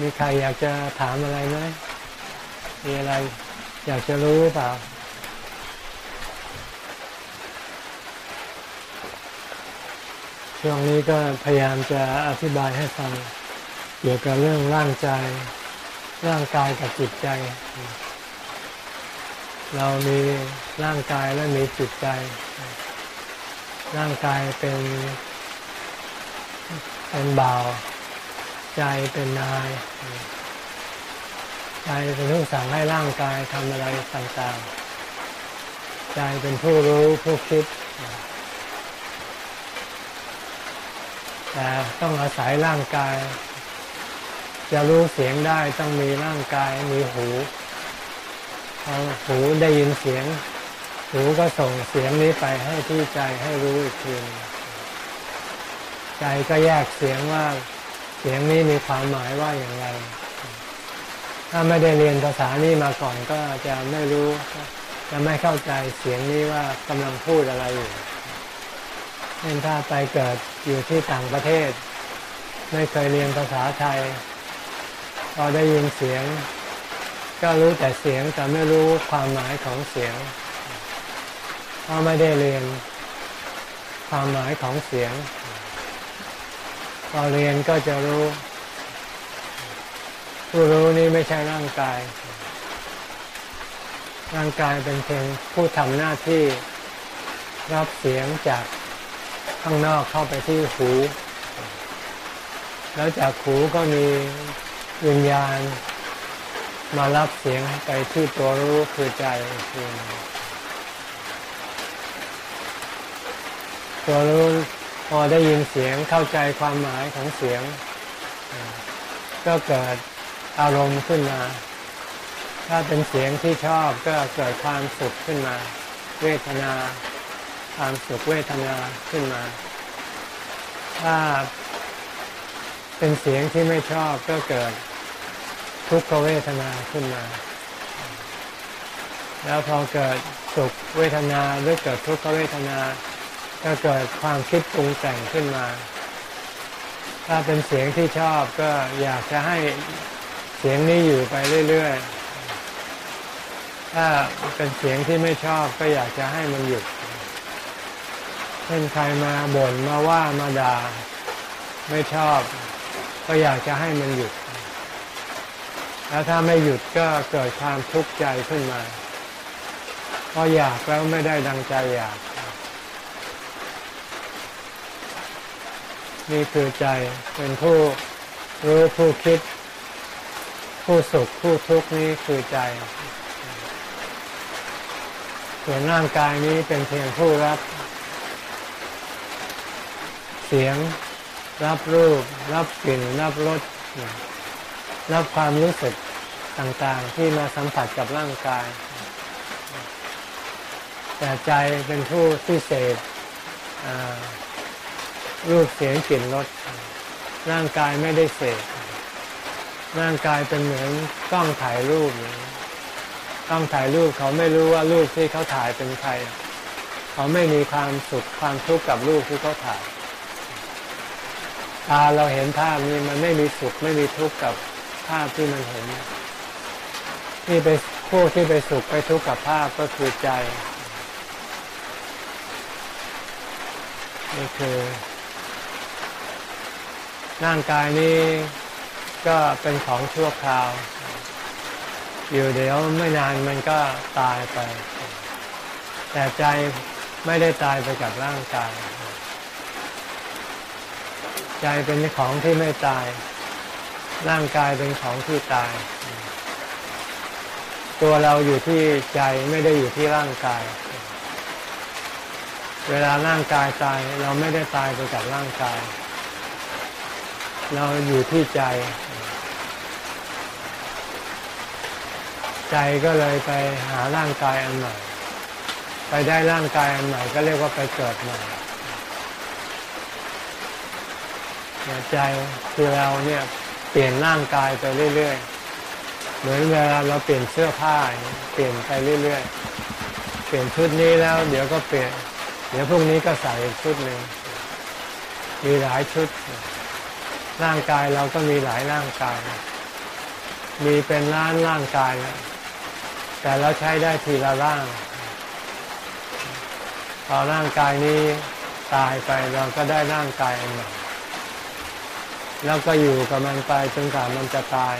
มีใครอยากจะถามอะไรไหมมีอะไรอยากจะรู้หรือเปล่าช่วงนี้ก็พยายามจะอธิบายให้ฟังเกี่ยวกับเรื่องร่างใจ ร่างกายกับจิตใจ เรามีร่างกายและมีจิตใจ ร่างกายเป็นเป็นบ่าว ใจเป็นนาย ใจเป็นผู้สั่งให้ร่างกายทำอะไรต่างๆ ใจเป็นผู้รู้ผู้คิด แต่ต้องอาศัยร่างกาย จะรู้เสียงได้ต้องมีร่างกายมีหูพอหูได้ยินเสียง หูก็ส่งเสียงนี้ไปให้ที่ใจให้รู้อีกทีใจก็แยกเสียงว่า เสียงนี้มีความหมายว่าอย่างไร ถ้าไม่ได้เรียนภาษานี้มาก่อนก็จะไม่รู้ จะไม่เข้าใจเสียงนี้ว่ากำลังพูดอะไรอยู่เช่นถ้าไปเกิดอยู่ที่ต่างประเทศ ไม่เคยเรียนภาษาไทยพอได้ยินเสียง ก็รู้แต่เสียงแต่ไม่รู้ความหมายของเสียงเพราะไม่ได้เรียนความหมายของเสียง พอเรียนก็จะรู้ ผู้รู้นี้ไม่ใช่ร่างกาย ร่างกายเป็นเพียงผู้ทำหน้าที่รับเสียงจากข้างนอกเข้าไปที่หู แล้วจากหูก็มีวิญญาณ มารับเสียงไปที่ตัวรู้คือใจคือตัวรู้ พอได้ยินเสียงเข้าใจความหมายของเสียง ก็เกิดอารมณ์ขึ้นมา ถ้าเป็นเสียงที่ชอบก็เกิดความสุขขึ้นมา เวทนา ความสุขเวทนาขึ้นมา ถ้าเป็นเสียงที่ไม่ชอบก็เกิดทุกขเวทนาขึ้นมา แล้วพอเกิดสุขเวทนาหรือเกิดทุกขเวทนา ก็เกิดความคิดปรุงแต่งขึ้นมา ถ้าเป็นเสียงที่ชอบก็อยากจะให้เสียงนี้อยู่ไปเรื่อยๆ ถ้าเป็นเสียงที่ไม่ชอบก็อยากจะให้มันหยุด เช่นใครมาบ่นมาว่ามาด่าไม่ชอบ ก็อยากจะให้มันหยุด แล้วถ้าไม่หยุดก็เกิดความทุกข์ใจขึ้นมา เพราะอยากแล้วไม่ได้ดังใจอยาก นี่คือใจเป็นผู้รู้ผู้คิด ผู้สุขผู้ทุกข์นี้คือใจ ส่วนร่างกายนี้เป็นเพียงผู้รับ เสียง รับรูป รับกลิ่น รับรสรับความรู้สึกต่างๆ ที่มาสัมผัสกับร่างกาย แต่ใจเป็นผู้ที่เสพ รูปเสียงกลิ่นรสร่างกายไม่ได้เสพร่างกายเป็นเหมือนกล้องถ่ายรูปกล้องถ่ายรูปเขาไม่รู้ว่ารูปที่เขาถ่ายเป็นใคร เขาไม่มีความสุขความทุกข์กับรูปที่เขาถ่ายตาเราเห็นภาพนี้มันไม่มีสุขไม่มีทุกข์กับภาพที่มันเห็นที่ไปผู้ที่ไปสุขไปทุกข์กับภาพก็คือใจนี่คือ ร่างกายนี้ก็เป็นของชั่วคราว อยู่เดี๋ยวไม่นานมันก็ตายไป แต่ใจไม่ได้ตายไปกับร่างกาย ใจเป็นของที่ไม่ตาย ร่างกายเป็นของที่ตาย ตัวเราอยู่ที่ใจไม่ได้อยู่ที่ร่างกาย เวลาร่างกายตายเราไม่ได้ตายไปกับร่างกาย เราอยู่ที่ใจ ใจก็เลยไปหาร่างกายอันใหม่ ไปได้ร่างกายอันใหม่ก็เรียกว่าไปเกิดใหม่ใจคือเราเนี่ยเปลี่ยนร่างกายไปเรื่อยๆ เหมือนเวลาเราเปลี่ยนเสื้อผ้าเปลี่ยนไปเรื่อยๆ เปลี่ยนชุดนี้แล้ว เดี๋ยวก็เปลี่ยน เดี๋ยวพรุ่งนี้ก็ใส่ชุดหนึ่งมีหลายชุด ร่างกายเราก็มีหลายร่างกาย มีเป็นล้านร่างกายแล้วแต่เราใช้ได้ทีละร่าง พอร่างกายนี้ตายไปเราก็ได้ร่างกายอันใหม่แล้วก็อยู่กับมันไปจนกว่ามันจะตาย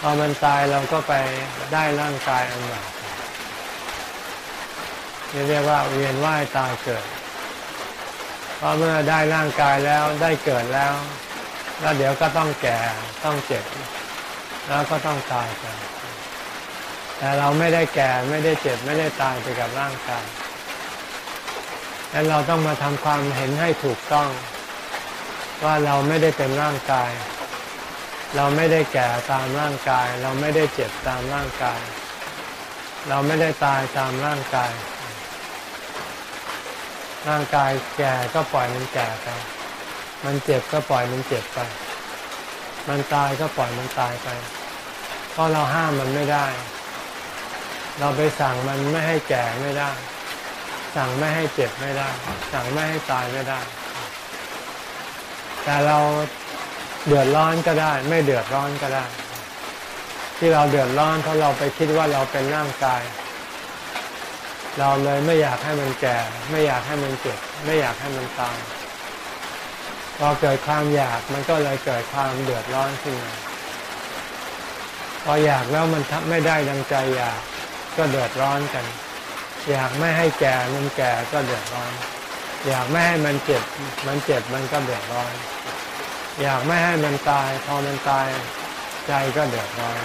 พอมันตายเราก็ไปได้ร่างกายอันใหม่เรียกว่าเวียนว่ายตายเกิด พอเมื่อได้ร่างกายแล้วได้เกิดแล้ว แล้วเดี๋ยวก็ต้องแก่ต้องเจ็บ แล้วก็ต้องตายไปแต่เราไม่ได้แก่ไม่ได้เจ็บไม่ได้ตายไปกับร่างกายและเราต้องมาทำความเห็นให้ถูกต้อง ว่าเราไม่ได้เป็นร่างกาย เราไม่ได้แก่ตามร่างกาย เราไม่ได้เจ็บตามร่างกาย เราไม่ได้ตายตามร่างกาย ร่างกายแก่ก็ปล่อยมันแก่ไป มันเจ็บก็ปล่อยมันเจ็บไป มันตายก็ปล่อยมันตายไป เพราะเราห้ามมันไม่ได้ เราไปสั่งมันไม่ให้แก่ไม่ได้ สั่งไม่ให้เจ็บไม่ได้ สั่งไม่ให้ตายไม่ได้ แต่เราเดือดร้อนก็ได้ ไม่เดือดร้อนก็ได้ ที่เราเดือดร้อนเพราะเราไปคิดว่าเราเป็นร่างกาย เราเลยไม่อยากให้มันแก่ ไม่อยากให้มันเจ็บไม่อยากให้มันตายพอเกิดความอยากมันก็เลยเกิดความเดือดร้อนขึ้นมาพออยากแล้วมันทไม่ได้ดังใจอยากก็เดือดร้อนกัน อยากไม่ให้แก่มันแก่ก็เดือดร้อน อยากไม่ให้มันเจ็บ มันเจ็บมันก็เดือดร้อน อยากไม่ให้มันตาย พอมันตายใจก็เดือดร้อน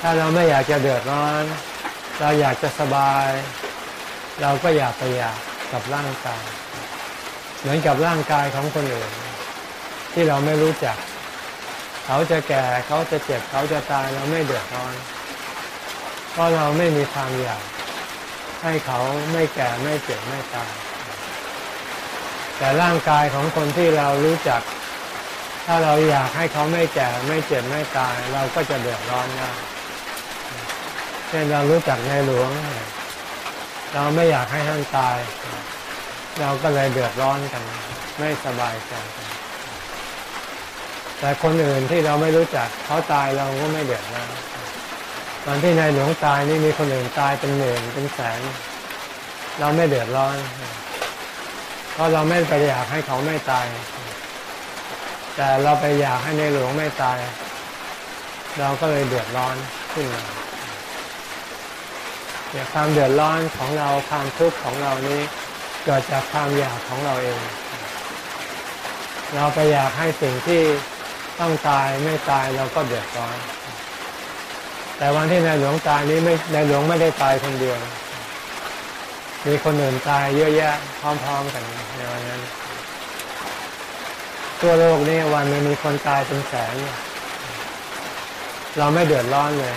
ถ้าเราไม่อยากจะเดือดร้อน เราอยากจะสบาย เราก็อยากไปอยากกับร่างกาย เหมือนกับร่างกายของคนอื่น ที่เราไม่รู้จัก เขาจะแก่เขาจะเจ็บเขาจะตายเราไม่เดือดร้อน เพราะเราไม่มีความอยากให้เขาไม่แก่ไม่เจ็บไม่ตายแต่ร่างกายของคนที่เรารู้จัก ถ้าเราอยากให้เขาไม่แก่ไม่เจ็บไม่ตาย เราก็จะเดือดร้อนได้ เช่นเรารู้จักในหลวง เราไม่อยากให้ท่านตาย เราก็เลยเดือดร้อนกัน ไม่สบายใจกันแต่คนอื่นที่เราไม่รู้จักเขาตายเราก็ไม่เดือดร้อนตอนที่นายหลวงตายนี่มีคนอื่นตายเป็นหมื่นเป็นแสนเราไม่เดือดร้อนเพราะเราไม่ไปอยากให้เขาไม่ตาย แต่เราไปอยากให้ในหลวงไม่ตาย เราก็เลยเดือดร้อนขึ้นมา ความเดือดร้อนของเราความทุกข์ของเรานี้เกิดจากความอยากของเราเอง เราไปอยากให้สิ่งที่ต้องตายไม่ตายเราก็เดือดร้อน แต่วันที่ในหลวงตายนี้ไม่ในหลวงไม่ได้ตายคนเดียว มีคนอื่นตายเยอะแยะพร้อมๆกันในวันนั้น ตัวโลกนี้วันนึงมีคนตายเป็นแสนเราไม่เดือดร้อนเลย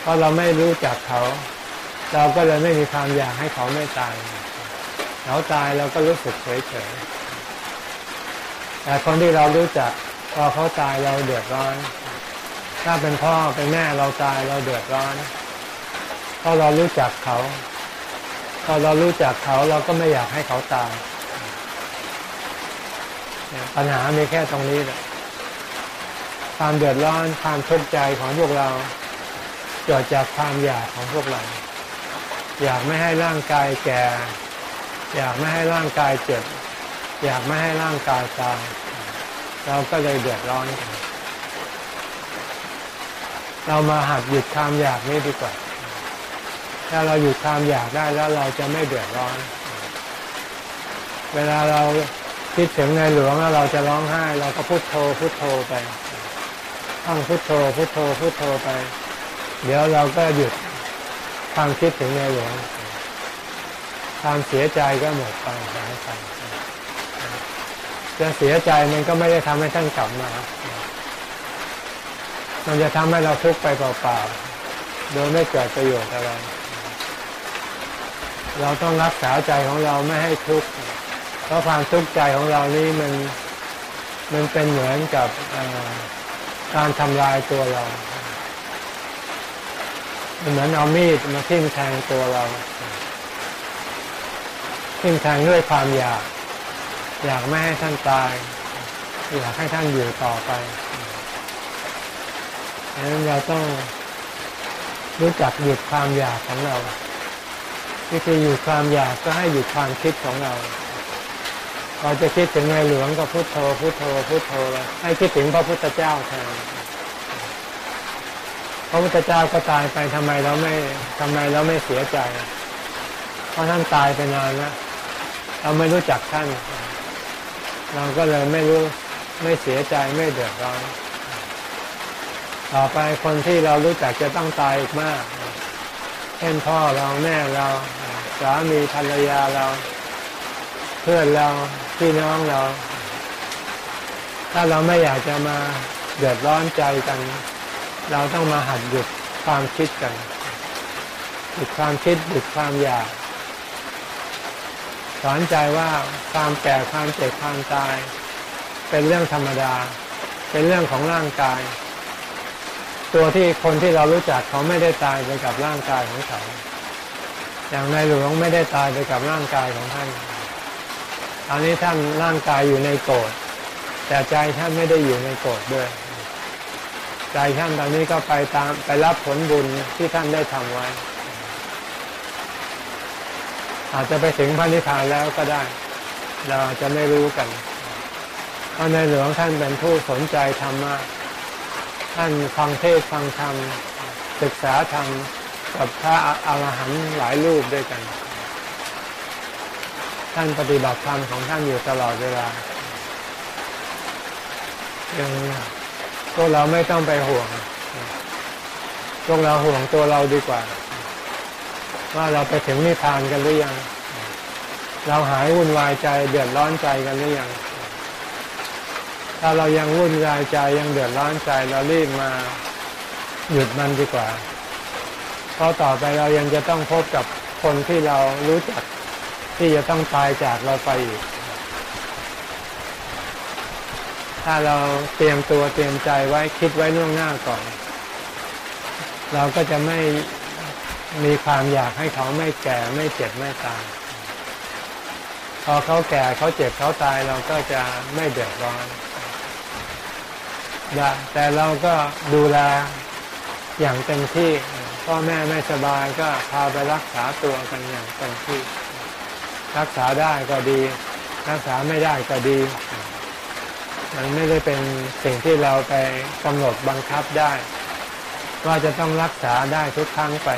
เพราะเราไม่รู้จักเขา เราก็เลยไม่มีความอยากให้เขาไม่ตายเขาตายเราก็รู้สึกเฉยๆแต่คนที่เรารู้จักพอเขาตายเราเดือดร้อน ถ้าเป็นพ่อเป็นแม่เราตายเราเดือดร้อนเพราะเรารู้จักเขาพอเรารู้จักเขาเราก็ไม่อยากให้เขาตายปัญหามีแค่ตรงนี้แหละความเดือดร้อนความทุกข์ใจของพวกเรา เกิดจากความอยากของพวกเรา อยากไม่ให้ร่างกายแก่ อยากไม่ให้ร่างกายเจ็บ อยากไม่ให้ร่างกายตายเราก็เลยเดือดร้อนกันเรามาหัดหยุดความอยากนี้ดีกว่า ถ้าเราหยุดความอยากได้แล้วเราจะไม่เดือดร้อน เวลาเราคิดถึงในหลวงแล้วเราจะร้องไห้ เราก็พุโทโธพุโทโธไปต้องพุโทโธพุโทโธพุโทโธไป เดี๋ยวเราก็หยุดความคิดถึงในหลวงความเสียใจก็หมดไปหายไปจะเสียใจมันก็ไม่ได้ทำให้ท่านกลับมา มันจะทำให้เราทุกข์ไปเปล่าๆ โดยไม่เกิดประโยชน์อะไร เราต้องรักษาใจของเราไม่ให้ทุกข์ เพราะความทุกข์ใจของเรานี่มันมันเป็นเหมือนกับการทำลายตัวเรา เหมือนเอามีดมาทิ่มแทงตัวเราทิ่มแทงด้วยความอยาก อยากไม่ให้ท่านตาย อยากให้ท่านอยู่ต่อไปดังนั้นเราต้องรู้จักหยุดความอยากของเราวิธีหยุดความอยากก็ให้หยุดความคิดของเรา เราจะคิดถึงในหลวงก็พุโทโธพุโทโธพุโทโธเลยให้คิดถึงพระพุทธเจ้าแทน พระพุทธเจ้าก็ตายไปทำไมเราไม่ทำไมเราไม่เสียใจ เพราะท่านตายไปนานแล้วเราไม่รู้จักท่าน เราก็เลยไม่รู้ไม่เสียใจไม่เดือดร้อนต่อไปคนที่เรารู้จักจะต้องตายอีกมากเช่นพ่อเราแม่เราสามีภรรยาเรา เพื่อนเราพี่น้องเรา ถ้าเราไม่อยากจะมาเดือดร้อนใจกัน เราต้องมาหัดหยุดความคิดกันหยุดความคิดหยุดความอยากสอนใจว่าความแก่ความเจ็บความตาย เป็นเรื่องธรรมดา เป็นเรื่องของร่างกาย ตัวที่คนที่เรารู้จักเขาไม่ได้ตายไปกับร่างกายของเขาอย่างในหลวงไม่ได้ตายไปกับร่างกายของท่านตอนนี้ท่านร่างกายอยู่ในโกรธแต่ใจท่านไม่ได้อยู่ในโกรธด้วย ใจท่านตอนนี้ก็ไปตามไปรับผลบุญที่ท่านได้ทำไว้ อาจจะไปถึงพระนิพพานแล้วก็ได้ เราจะไม่รู้กันเพราะในหลวงท่านเป็นผู้สนใจธรรมะท่านฟังเทศฟังธรรมศึกษาธรรมกับพระอรหันต์หลายรูปด้วยกัน ท่านปฏิบัติธรรมของท่านอยู่ตลอดเวลายังพ วกเราไม่ต้องไปห่วง พวกเราห่วงตัวเราดีกว่า ว่าเราไปถึงนิพพานกันหรือยัง เราหายวุ่นวายใจเดือดร้อนใจกันหรือยัง ถ้าเรายังวุ่นวายใจยังเดือดร้อนใจเรารีบมาหยุดมันดีกว่า เพราะต่อไปเรายังจะต้องพบกับคนที่เรารู้จักที่จะต้องตายจากเราไปอีก ถ้าเราเตรียมตัวเตรียมใจไว้คิดไว้ล่วงหน้าก่อน เราก็จะไม่มีความอยากให้เขาไม่แก่ไม่เจ็บไม่ตายพอเขาแก่เขาเจ็บเขาตายเราก็จะไม่เดือดร้อนแต่เราก็ดูแลอย่างเต็มที่พ่อแม่ไม่สบายก็พาไปรักษาตัวกันอย่างเต็มที่ รักษาได้ก็ดี รักษาไม่ได้ก็ดี มันไม่ได้เป็นสิ่งที่เราไปกำหนดบังคับได้ ว่าจะต้องรักษาได้ทุกครั้งไป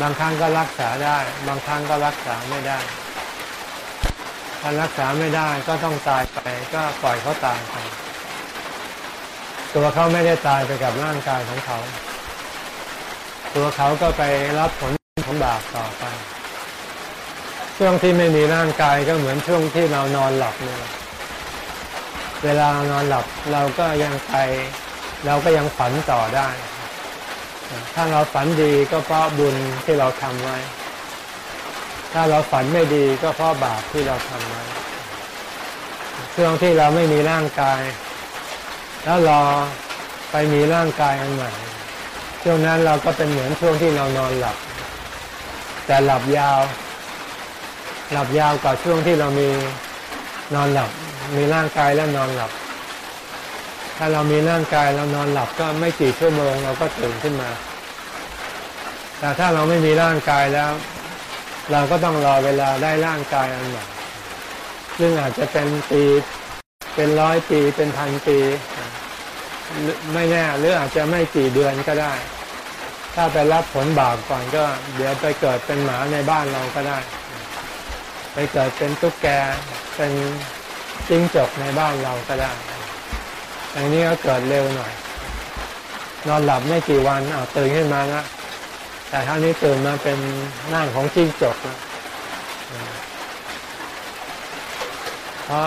บางครั้งก็รักษาได้ บางครั้งก็รักษาไม่ได้ ถ้ารักษาไม่ได้ก็ต้องตายไป ก็ปล่อยเขาตายไป ตัวเขาไม่ได้ตายไปกับร่างกายของเขา ตัวเขาก็ไปรับผลของบาปต่อไป ช่วงที่ไม่มีร่างกายก็เหมือนช่วงที่เรานอนหลับเนี่ย เวลานอนหลับเราก็ยังไป เราก็ยังฝันต่อได้ ถ้าเราฝันดีก็เพราะบุญที่เราทำไว้ ถ้าเราฝันไม่ดีก็เพราะบาปที่เราทำไว้ช่วงที่เราไม่มีร่างกาย แล้วรอไปมีร่างกายอันใหม่ช่วงนั้นเราก็เป็นเหมือนช่วงที่เรานอนหลับ แต่หลับยาว หลับยาวกว่าช่วงที่เรามีนอนหลับ มีร่างกายแล้วนอนหลับ ถ้าเรามีร่างกายเรานอนหลับก็ไม่กี่ชั่วโมงเราก็ตื่นขึ้นมา แต่ถ้าเราไม่มีร่างกายแล้ว เราก็ต้องรอเวลาได้ร่างกายอันใหม่ซึ่งอาจจะเป็นปีเป็นร้อยปีเป็นพันปี ไม่แน่หรืออาจจะไม่กี่เดือนก็ได้ ถ้าไปรับผลบาปก่อนก็ เดี๋ยวไปเกิดเป็นหมาในบ้านเราก็ได้ ไปเกิดเป็นตุ๊กแกเป็น จิ้งจกในบ้านเราก็ได้อย่างนี้ก็เกิดเร็วหน่อย นอนหลับไม่กี่วันเอาตื่นขึ้นมาแล้วแต่ครั้งนี้ตื่นมาเป็นหน้าของจิ้งจกนะเพราะ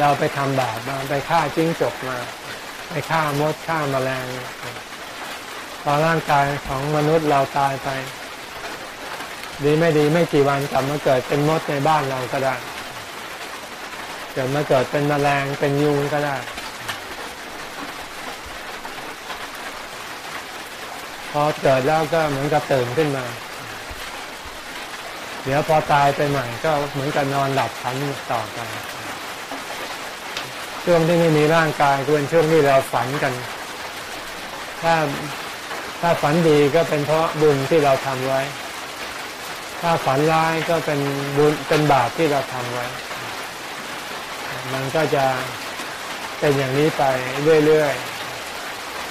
เราไปทำบาปมาไปฆ่าจิ้งจกมา ไปฆ่ามดฆ่ามาแมลงพอร่างกายของมนุษย์เราตายไป ดีไม่ดีไม่กี่วันกลับมาเกิดเป็นมดในบ้านเราก็ได้ เกิดมาเกิดเป็นแมลงเป็นยุงก็ได้ พอเกิดแล้วก็เหมือนกับตื่นขึ้นมา เดี๋ยวพอตายไปใหม่ก็เหมือนกับนอนหลับฝันต่อไปช่วงที่ไม่มีร่างกายก็เป็นช่วงที่เราฝันกัน ถ้าถ้าฝันดีก็เป็นเพราะบุญที่เราทำไว้ ถ้าฝันร้ายก็เป็นบุญเป็นบาปที่เราทำไว้ มันก็จะเป็นอย่างนี้ไปเรื่อย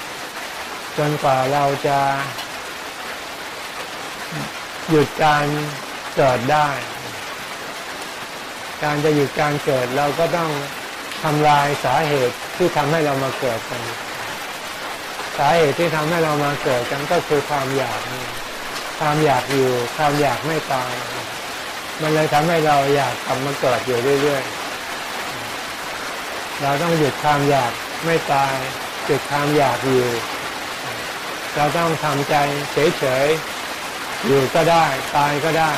ๆ จนกว่าเราจะหยุดการเกิดได้ การจะหยุดการเกิดเราก็ต้องทำลายสาเหตุที่ทำให้เรามาเกิดกัน สาเหตุที่ทำให้เรามาเกิดกันก็คือความอยากความอยากอยู่ ความอยากไม่ตาย มันเลยทำให้เราอยากกลับมาเกิดอยู่เรื่อยๆ เราต้องหยุดความอยากไม่ตายหยุดความอยากอยู่ เราต้องทำใจเฉยๆอยู่ก็ได้ ตายก็ได้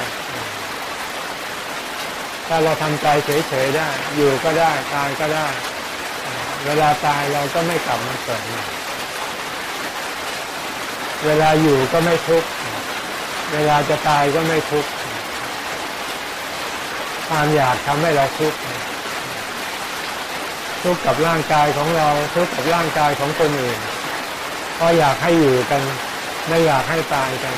ถ้าเราทำใจเฉยๆได้ อยู่ก็ได้ ตายก็ได้ เวลาตายเราก็ไม่กลับมาเกิดใหม่เวลาอยู่ก็ไม่ทุกข์เวลาจะตายก็ไม่ทุกข์ความอยากทำให้เราทุกข์ ทุกข์กับร่างกายของเราทุกข์กับร่างกายของคนอื่นเพราะอยากให้อยู่กัน ไม่อยากให้ตายกัน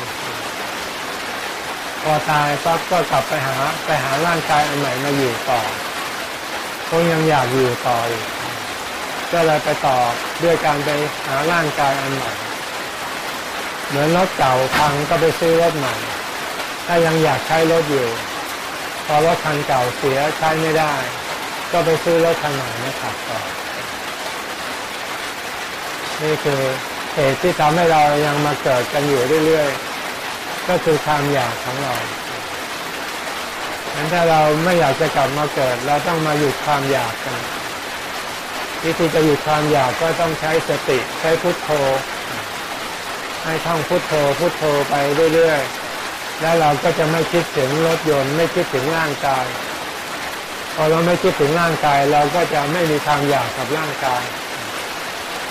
พอตายปั๊บก็กลับไปหาไปหาร่างกายอันใหม่มาอยู่ต่อคงยังอยากอยู่ต่ออีกก็เลยไปต่อด้วยการไปหาร่างกายอันใหม่เหมือนรถเก่าพังก็ไปซื้อรถใหม่ถ้ายังอยากใช้รถอยู่ พอรถคันเก่าเสียใช้ไม่ได้ ก็ไปซื้อรถคันใหม่มาขับต่อ นี่คือเหตุที่ทำให้เรายังมาเกิดกันอยู่เรื่อยๆ ก็คือความอยากของเรางั้นถ้าเราไม่อยากจะกลับมาเกิด เราต้องมาหยุดความอยากกัน วิธีจะหยุดความอยากก็ต้องใช้สติใช้พุทโธ ให้ท่องพุทโธพุทโธไปเรื่อยๆ แล้วเราก็จะไม่คิดถึงรถยนต์ ไม่คิดถึงร่างกาย พอเราไม่คิดถึงร่างกายเราก็จะไม่มีความอยากกับร่างกาย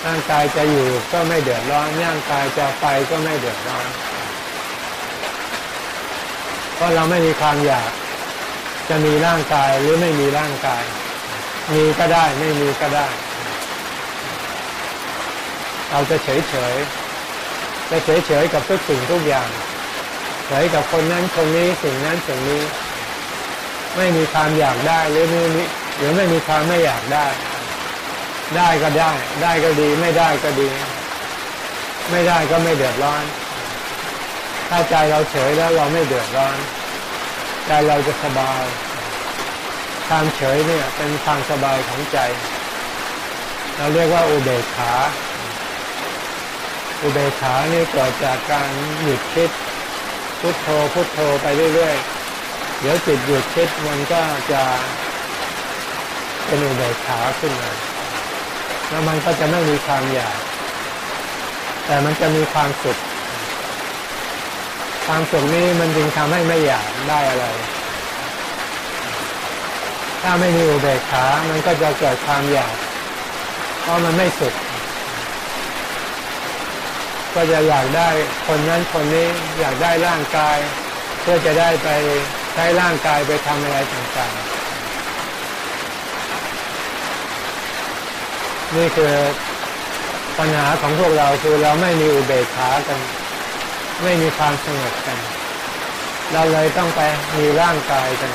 ร่างกายจะอยู่ก็ไม่เดือดร้อน ร่างกายจะไปก็ไม่เดือดร้อนเพราะเราไม่มีความอยาก จะมีร่างกายหรือไม่มีร่างกาย มีก็ได้ไม่มีก็ได้ เราจะเฉยเฉยจะเฉยเฉยกับทุกสิ่งทุกอย่าง เฉยกับคนนั้นคนนี้สิ่งนั้นสิ่งนี้ ไม่มีความอยากได้หรือไม่มีหรือไม่มีความไม่อยากได้ ได้ก็ได้ ได้ก็ดี ไม่ได้ก็ดี ไม่ได้ก็ไม่เดือดร้อน ถ้าใจเราเฉยแล้วเราไม่เดือดร้อน ใจเราจะสบายความเฉยเนี่ยเป็นความสบายของใจ เราเรียกว่าอุเบกขา อุเบกขาเนี่ยเกิดจากการหยุดคิดพุทโธพุทโธไปเรื่อยๆ เดี๋ยวจิตหยุดคิดมันก็จะเป็นอุเบกขาขึ้นมาแล้วมันก็จะไม่มีความอยาก แต่มันจะมีความสุข ความสุขนี้มันจึงทำให้ไม่อยากได้อะไร ถ้าไม่มีอุเบกขา มันก็จะเกิดความอยาก เพราะมันไม่สุข ก็จะอยากได้คนนั้นคนนี้อยากได้ร่างกาย เพื่อจะได้ไป ใช้ร่างกายไปทำอะไรต่างๆ นี่คือปัญหาของพวกเราคือเราไม่มีอุเบกขากัน ไม่มีความสงบกัน เราเลยต้องไปมีร่างกายกัน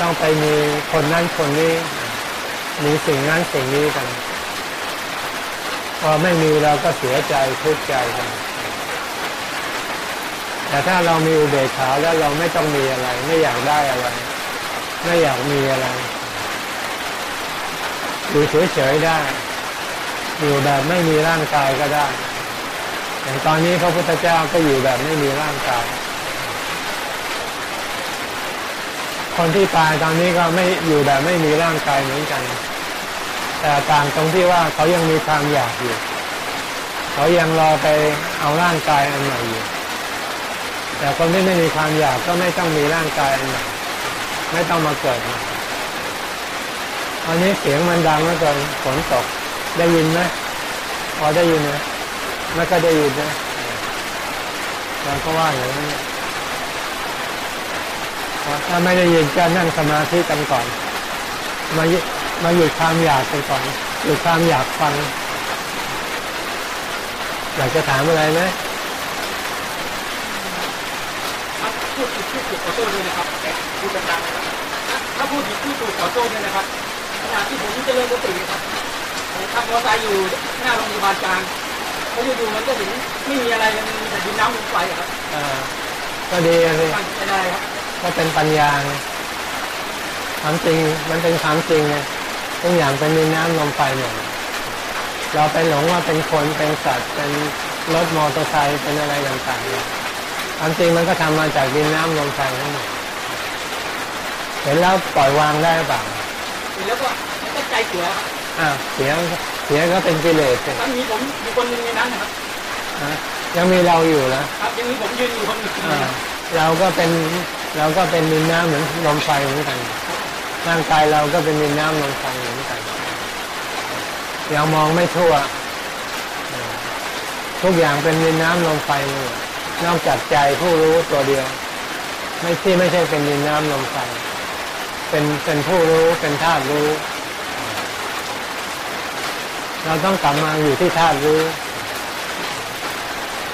ต้องไปมีคนนั้นคนนี้ มีสิ่งนั้นสิ่งนี้กัน พอไม่มีเราก็เสียใจทุกข์ใจกัน แต่ถ้าเรามีอุเบกขาแล้วเราไม่ต้องมีอะไร ไม่อยากได้อะไร ไม่อยากมีอะไรอยู่เฉยๆได้ อยู่แบบไม่มีร่างกายก็ได้อย่างตอนนี้พระพุทธเจ้าก็อยู่แบบไม่มีร่างกาย คนที่ตายตอนนี้ก็ไม่อยู่แบบไม่มีร่างกายเหมือนกัน แต่ต่างตรงที่ว่าเขายังมีความอยากอยู่ เขายังรอไปเอาร่างกายอันใหม่อยู่ แต่คนที่ไม่มีความอยากก็ไม่ต้องมีร่างกายอันใหม่ไม่ต้องมาเกิดใหม่ตอนนี้เสียงมันดังแล้วกินฝนตกได้ยินไหมพอได้ยินไหมไม่ก็ได้ยินนะเราก็ว่าอย่างนั้ถ้าไม่ได้ยินก็นั่งสมาธิกันก่อน มามาหยุดความอยากกันก่อนหยุดความอยากฟัง อยากจะถามอะไรไหม ถ้าพูด ผิดขอโทษด้วยนะครับแต่พูดดังๆนะครับถ้าพูดผิดพูดถูกขอโทษด้วยนะครับขณะที่ผมจะเริญสติครับขับมอเตอร์ไซค์อยู่หน้าโรงพยาบาลกลางเขาอยู่ๆมันก็เห็นไม่มีอะไรมันมีแต่ดินน้ำลมไฟอะครับอ่าก็ดีเลยไม่ได้ครับก็เป็นปัญญาความจริงมันเป็นความจริงไงทุกอย่างเป็นดินน้ำลมไฟหมดเราไปหลงว่าเป็นคนเป็นสัตว์เป็นรถมอเตอร์ไซค์เป็นอะไรต่างๆเนี่ย ความจริงมันก็ทำมาจากดินน้ำลมไฟทั้งหมดเห็นแล้วปล่อยวางได้หรือเปล่าแล้วก็มันก็ใจเสียครับอ้าวเสียเสียก็เป็นกิเลสสิถ้ามีผมมีคนหนึ่งในนั้นนะครับฮะยังมีเราอยู่แล้วครับยังมีผมยืนอยู่คนหนึ่งอ่าเราก็เป็นเราก็เป็นดินน้ำเหมือนลมไฟเหมือนกันร่างกายเราก็เป็นดินน้ำลมไฟเหมือนกันยังมองไม่ทั่วเออทุกอย่างเป็นดินน้ำลมไฟหมด นอกจากใจผู้รู้ตัวเดียว ไม่ที่ไม่ใช่เป็นดินน้ำลมไฟเป็นเป็นผู้รู้เป็นธาตุรู้ เราต้องกลับมาอยู่ที่ธาตุรู้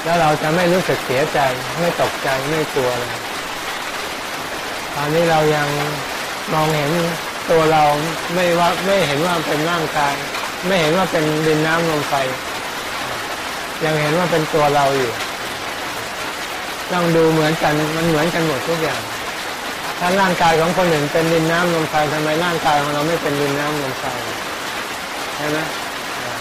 แล้วเราจะไม่รู้สึกเสียใจ ไม่ตกใจไม่กลัวเลยตอนนี้เรายังมองเห็นตัวเราไม่ว่าไม่เห็นว่าเป็นร่างกาย ไม่เห็นว่าเป็นดินน้ำลมไฟ ยังเห็นว่าเป็นตัวเราอยู่ ต้องดูเหมือนกันมันเหมือนกันหมดทุกอย่าง ถ้าร่างกายของคนอื่นเป็นดินน้ำลมไฟทำไมร่างกายของเราไม่เป็นดินน้ำลมไฟใช่ไหมอ่า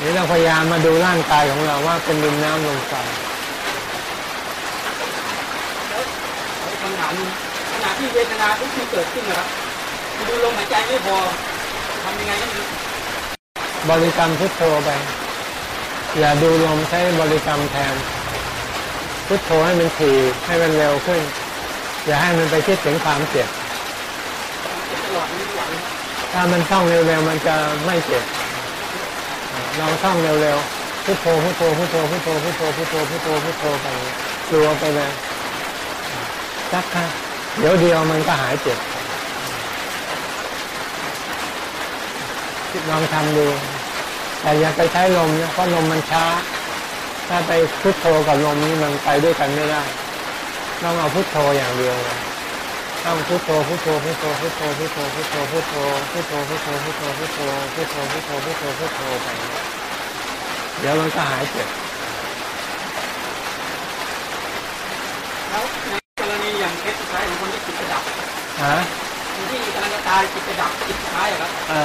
นี่เราพยายามมาดูร่างกายของเราว่าเป็นดินน้ำลมไฟแล้วคำถามหนึงขณะที่เวทนาทุกที่เกิดขึ้นนะครับดูลมหายใจไม่พอทำยังไงให้มันบริกรรมพุทโธไปอย่าดูลมใช้บริกรรมแทน พุทโธให้มันถี่ให้มันเร็วขึ้น อย่าให้มันไปคิดถึงความเจ็บถ้ามันท่องเร็วๆมันจะไม่เจ็บลองท่องเร็วๆพุทโธพุทโธพุทโธพุทโธพุทโธพุทโธพุทโธพุทโธไปรัวไปเลยสักครั้งเดี๋ยวเดียวมันก็หายเจ็บลองทำดู แต่อย่าไปใช้ลมนะเพราะลมมันช้า ถ้าไปพุทโธกับลมนี่มันไปด้วยกันไม่ได้ ต้องเอาพุทโธอย่างเดียวต้องพุทโธพุทโธพุทโธพุทโธพุทโธพุทโธพุทโธพุทโธพุทโธพุทโธพุทโธพุทโธพุทโธพุทโธพุทโธไปเดี๋ยวมันก็หายเจ็บแล้วในกรณีอย่างเคสสุดท้ายของคนที่จิตกระดับฮะคนที่กำลังจะตายจิตกระดับจิตสุดท้ายครับอ่า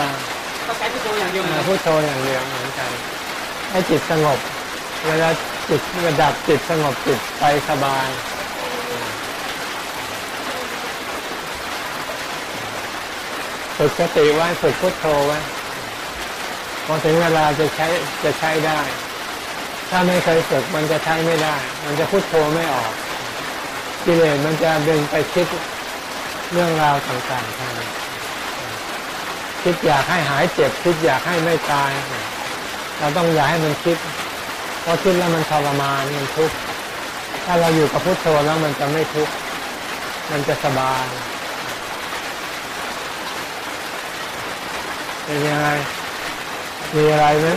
ก็ใช้พุทโธอย่างเดียวพุทโธอย่างเดียวเหมือนกันให้จิตสงบ เวลาจิตระดับจิตสงบจิตไปสบาย ฝึกสติไว้ฝึกพุทโธไว้พอถึงเวลาจะใช้จะใช้ได้ ถ้าไม่เคยฝึกมันจะใช้ไม่ได้ มันจะพุทโธไม่ออกกิเลสมันจะเดึงไปคิดเรื่องราวต่างๆแทนคิดอยากให้หายเจ็บ คิดอยากให้ไม่ตาย เราต้องอย่าให้มันคิด ราะคิดแล้วมันทรมานมันทุกข์ถ้าเราอยู่กับพุทโธแล้วมันจะไม่ทุกข์มันจะสบายเป็นยังไงมีอะไรไหม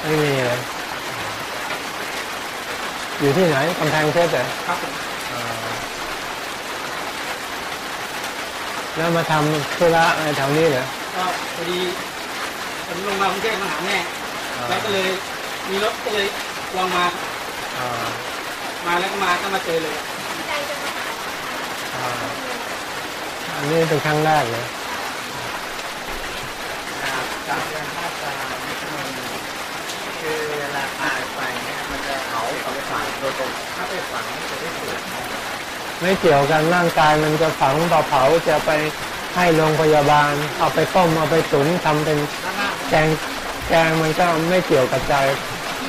ไม่มีเลยอยู่ที่ไหนกำแพงเพชรเหรอครับแล้วมาทำธุระอะไรแถวนี้เหรอก็พอดีผมลงมากรุงเทพมาหาแม่ แล้วก็เลยมีรถก็เลยลองมา อ่ามาแล้วก็มาก็มาเจอเลยอ่าอันนี้เป็นครั้งแรกเลยการเรียนภาษาวิทยาคือเวลาตายไปเนี่ยมันจะเผากับไปฝังโดยตรงถ้าไปฝังจะได้เกิดไม่เกี่ยวกันร่างกายมันจะฝังต่อเผาจะไปให้โรงพยาบาล เอาไปต้มเอาไปตุ๋นทำเป็นถ้าหน้าแกง แกงมันก็ไม่เกี่ยวกับใจ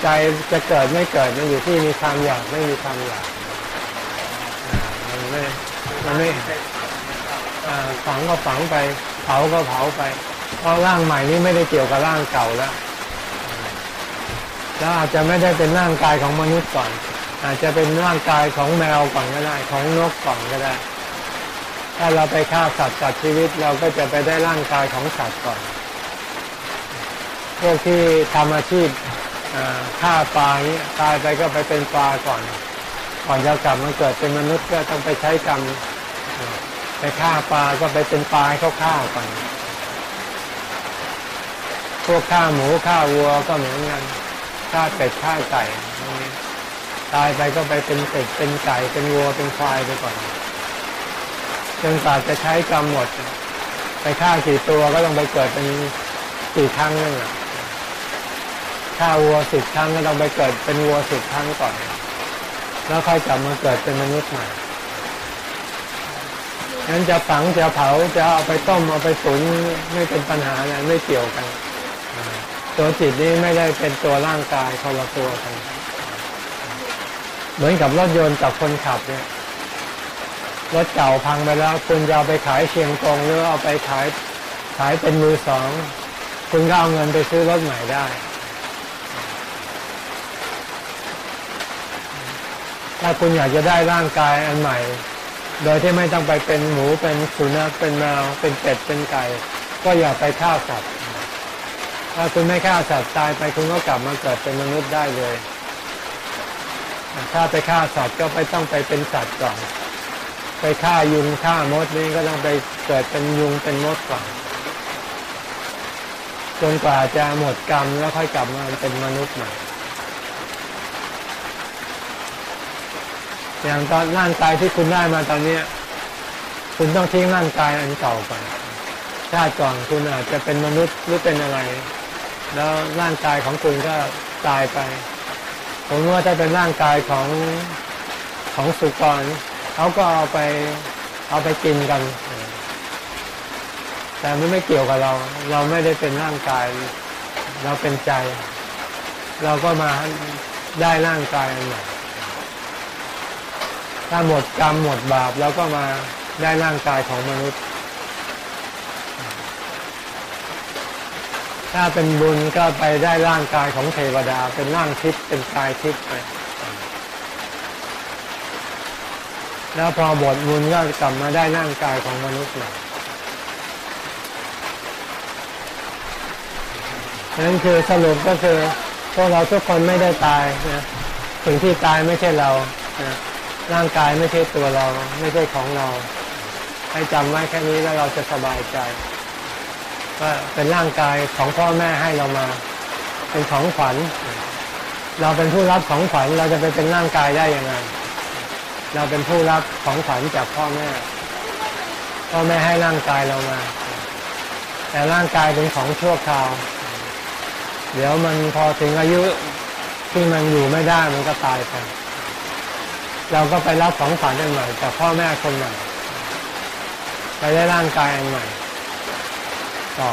ใจจะเกิดไม่เกิดมันอยู่ที่มีความอยากไม่มีความอยากมันไม่มันไม่ฝังก็ฝังไป เผาก็เผาไป เพราะร่างใหม่นี้ไม่ได้เกี่ยวกับร่างเก่าแล้วแล้วอาจจะไม่ได้เป็นร่างกายของมนุษย์ก่อน อาจจะเป็นร่างกายของแมวก่อนก็ได้ ของนกก่อนก็ได้ ถ้าเราไปฆ่าสัตว์ตัดชีวิตเราก็จะไปได้ร่างกายของสัตว์ก่อน พวกที่ทำอาชีพฆ่าปลาเนี้ยตายไปก็ไปเป็นปลาก่อน ก่อนจะกลับมาเกิดเป็นมนุษย์ก็ต้องไปใช้กรรมไปฆ่าปลาก็ไปเป็นปลาให้เขาฆ่าก่อนพวกฆ่าหมูฆ่าวัวก็เหมือนกันฆ่าเป็ดฆ่าไก่พวกนี้ตายไปก็ไปเป็นเป็ดเป็นไก่เป็นวัวเป็นควายไปก่อนจนกว่าจะใช้กรรมหมด ไปฆ่ากี่ตัวก็ต้องไปเกิดเป็นกี่ครั้งนั่นแหละ ฆ่าวัวสิบครั้งก็ต้องไปเกิดเป็นวัวสิบครั้งก่อน แล้วค่อยกลับมาเกิดเป็นมนุษย์ใหม่งั้นจะฝังจะเผาจะเอาไปต้มเอาไปตุ๋นไม่เป็นปัญหาอะไรไม่เกี่ยวกัน ตัวจิตนี้ไม่ได้เป็นตัวร่างกายคนละตัวกัน เหมือนกับรถยนต์กับคนขับเนี่ยรถเก่าพังไปแล้วคุณจะเอาไปขายเชียงกงหรือเอาไปขายขายเป็นมือสอง คุณก็เอาเงินไปซื้อรถใหม่ได้ ถ้าคุณอยากจะได้ร่างกายอันใหม่ โดยที่ไม่ต้องไปเป็นหมูเป็นสุนัขเป็นแมวเป็นเป็ดเป็นไก่ ก็อย่าไปฆ่าสัตว์ ถ้าคุณไม่ฆ่าสัตว์ตายไปคุณก็กลับมาเกิดเป็นมนุษย์ได้เลย ถ้าไปฆ่าสัตว์ก็ไปต้องไปเป็นสัตว์ก่อน ไปฆ่ายุงฆ่ามดนี่ก็ต้องไปเกิดเป็นยุงเป็นมดก่อนจนกว่าจะหมดกรรมแล้วค่อยกลับมาเป็นมนุษย์ใหม่ อย่างตอนร่างกายที่คุณได้มาตอนนี้ คุณต้องทิ้งร่างกายอันเก่าไปชาติก่อนคุณอาจจะเป็นมนุษย์หรือเป็นอะไร แล้วร่างกายของคุณก็ตายไป ผมว่าถ้าเป็นร่างกายของของสุกรเขาก็เอาไปเอาไปกินกัน แต่มันไม่เกี่ยวกับเรา เราไม่ได้เป็นร่างกาย เราเป็นใจ เราก็มาได้ร่างกายอันใหม่ ถ้าหมดกรรมหมดบาปเราก็มาได้ร่างกายของมนุษย์ ถ้าเป็นบุญก็ไปได้ร่างกายของเทวดา เป็นร่างทิพย์เป็นกายทิพย์ไปแล้วพอบทบุญก็กลับมาได้ร่างกายของมนุษย์ใหม่นั่นคือสรุปก็คือพวกเราทุกคนไม่ได้ตายนะสิ่งที่ตายไม่ใช่เรานะ ร่างกายไม่ใช่ตัวเราไม่ใช่ของเรา ให้จำไว้แค่นี้แล้วเราจะสบายใจว่าเป็นร่างกายของพ่อแม่ให้เรามา เป็นของขวัญ เราเป็นผู้รับของขวัญเราจะไปเป็นร่างกายได้ยังไง เราเป็นผู้รับของขวัญจากพ่อแม่ พ่อแม่ให้ร่างกายเรามา แต่ร่างกายเป็นของชั่วคราว เดี๋ยวมันพอถึงอายุที่มันอยู่ไม่ได้มันก็ตายไป เราก็ไปรับของขวัญอันใหม่จากพ่อแม่คนใหม่ไปได้ร่างกายอันใหม่ ต่อ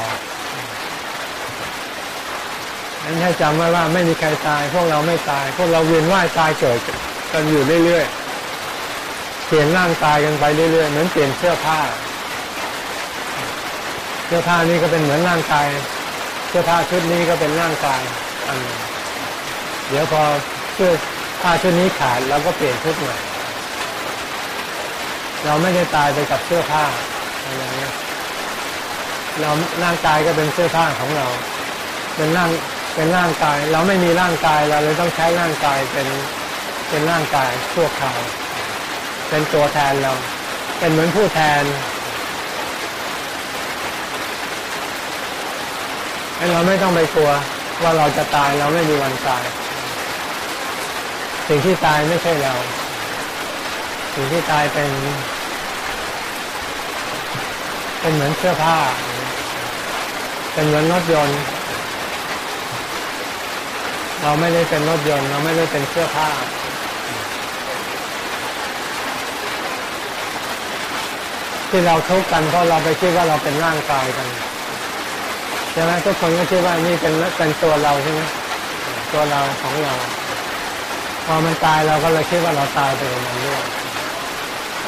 นั้นให้จำไว้ว่าไม่มีใครตาย พวกเราไม่ตาย พวกเราเวียนว่ายตายเกิดกันอยู่เรื่อยๆเปลี่ยนร่างกายกันไปเรื่อยๆเหมือนเปลี่ยนเสื้อผ้า เสื้อผ้านี้ก็เป็นเหมือนร่างกาย เสื้อผ้าชุดนี้ก็เป็นร่างกายอันเดี๋ยวพอเสื้อ ผ้าชุดนี้ขาดเราก็เปลี่ยนชุดใหม่เราไม่ได้ตายไปกับเสื้อผ้าอะไรเงี้ยเราร่างกายก็เป็นเสื้อผ้าของเรา เป็นร่างเป็นร่างกาย เราไม่มีร่างกายเราเลยต้องใช้ร่างกายเป็นเป็นร่างกายชั่วคราวเป็นตัวแทนเรา เป็นเหมือนผู้แทนให้เราไม่ต้องไปกลัวว่าเราจะตายเราไม่มีวันตาย สิ่งที่ตายไม่ใช่เรา สิ่งที่ตายเป็น เป็นเหมือนเสื้อผ้า เป็นเหมือนรถยนต์ เราไม่ได้เป็นรถยนต์ เราไม่ได้เป็นเสื้อผ้าที่เราทุกข์กันเพราะเราไปคิดว่าเราเป็นร่างกายกันใช่ไหมทุกคนก็คิดว่านี่เป็นเป็นตัวเราใช่ไหมตัวเราของเรา พอมันตายเราก็เลยคิดว่าเราตายไปกับมันด้วย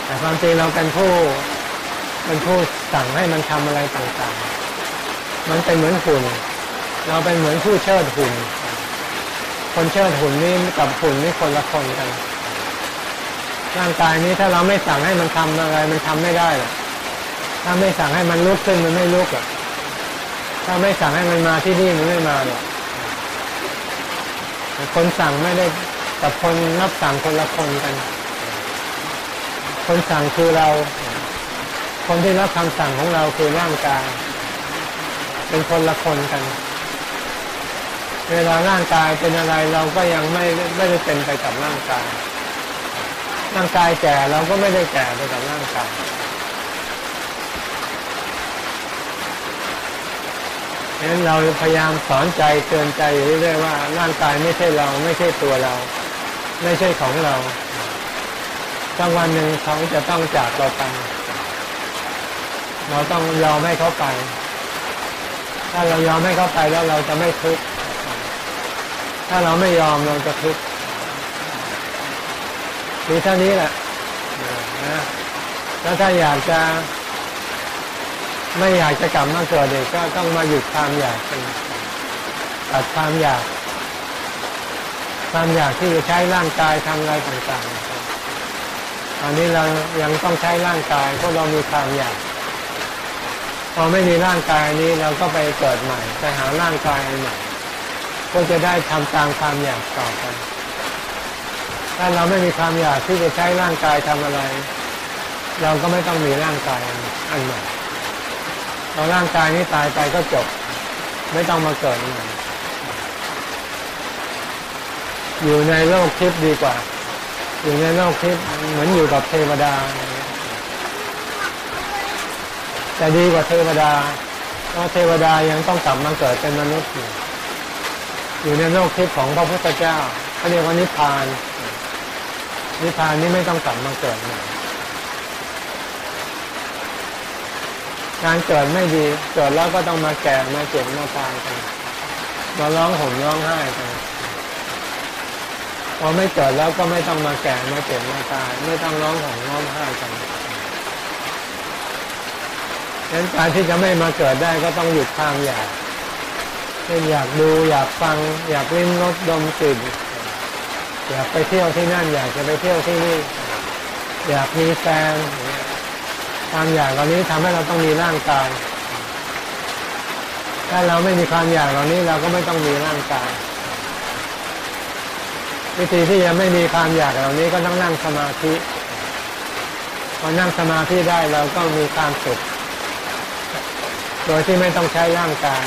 แต่ความจริงเราเป็นผู้เป็นผู้สั่งให้มันทำอะไรต่างๆ มันเป็นเหมือนหุ่น เราเป็นเหมือนผู้เชิดหุ่น คนเชิดหุ่นนี่กับหุ่นนี่คนละคนกัน ร่างกายนี้ถ้าเราไม่สั่งให้มันทำอะไร มันทำไม่ได้หรอกถ้าไม่สั่งให้มันลุกขึ้นมันไม่ลุกหรอะถ้าไม่สั่งให้มันมาที่นี่มันไม่มาหรอกคนสั่งไม่ได้ กับคนรับสั่งคนละคนกัน คนสั่งคือเรา คนที่รับคำสั่งของเราคือร่างกาย เป็นคนละคนกัน เวลาร่างกายเป็นอะไรเราก็ยังไม่ไม่ได้เป็นไปกับร่างกาย ร่างกายแก่เราก็ไม่ได้แก่ไปกับร่างกายฉะนั้นเราพยายามสอนใจเตือนใจอยู่เรื่อยๆว่าร่างกายไม่ใช่เราไม่ใช่ตัวเรา ไม่ใช่ของเราสักวันหนึ่งเขาจะต้องจากเราไป เราต้องยอมให้เขาไป ถ้าเรายอมให้เขาไปแล้วเราจะไม่ทุกข์ ถ้าเราไม่ยอมเราจะทุกข์มีเท่านี้แหละนะแล้วถ้าอยากจะ ไม่อยากจะกลับมาเกิดอีกก็ต้องมาหยุดความอยากตัดความอยาก ความอยากที่จะใช้ร่างกายทำอะไรต่างๆ ตอนนี้เรายังต้องใช้ร่างกายเพราะเรามีความอยาก พอไม่มีร่างกายนี้เราก็ไปเกิดใหม่ไปหาร่างกายใหม่ก็จะได้ทำตามความอยากต่อไป ถ้าเราไม่มีความอยากที่จะใช้ร่างกายทำอะไร เราก็ไม่ต้องมีร่างกายอันใหม่พอร่างกายนี้ตายไปก็จบ ไม่ต้องมาเกิดใหม่ อยู่ในโลกทิพย์ดีกว่า อยู่ในโลกทิพย์เหมือนอยู่กับเทวดา แต่ดีกว่าเทวดา เพราะเทวดายังต้องกลับมาเกิดเป็นมนุษย์อยู่อยู่ในโลกทิพย์ของพระพุทธเจ้าเขาเรียกว่านิพพาน นิพพานนี่ไม่ต้องกลับมาเกิดใหม่การเกิดไม่ดี เกิดแล้วก็ต้องมาแก่มาเจ็บมาตายกันมาร้องห่มร้องไห้กัน พอไม่เกิดแล้วก็ไม่ต้องมาแก่มาเจ็บมาตายไม่ต้องร้องห่มร้องไห้กันดังนั้นการที่จะไม่มาเกิดได้ก็ต้องหยุดความอยากเช่นอยากดูอยากฟัง อยากลิ้มรสดมกลิ่นอยากไปเที่ยวที่นั่น อยากจะไปเที่ยวที่นี่ อยากมีแฟนความอยากเหล่านี้ทำให้เราต้องมีร่างกายถ้าเราไม่มีความอยากเหล่านี้เราก็ไม่ต้องมีร่างกาย วิธีที่จะไม่มีความอยากเหล่านี้ก็ต้องนั่งสมาธิพอนั่งสมาธิได้เราก็มีความสุข โดยที่ไม่ต้องใช้ร่างกาย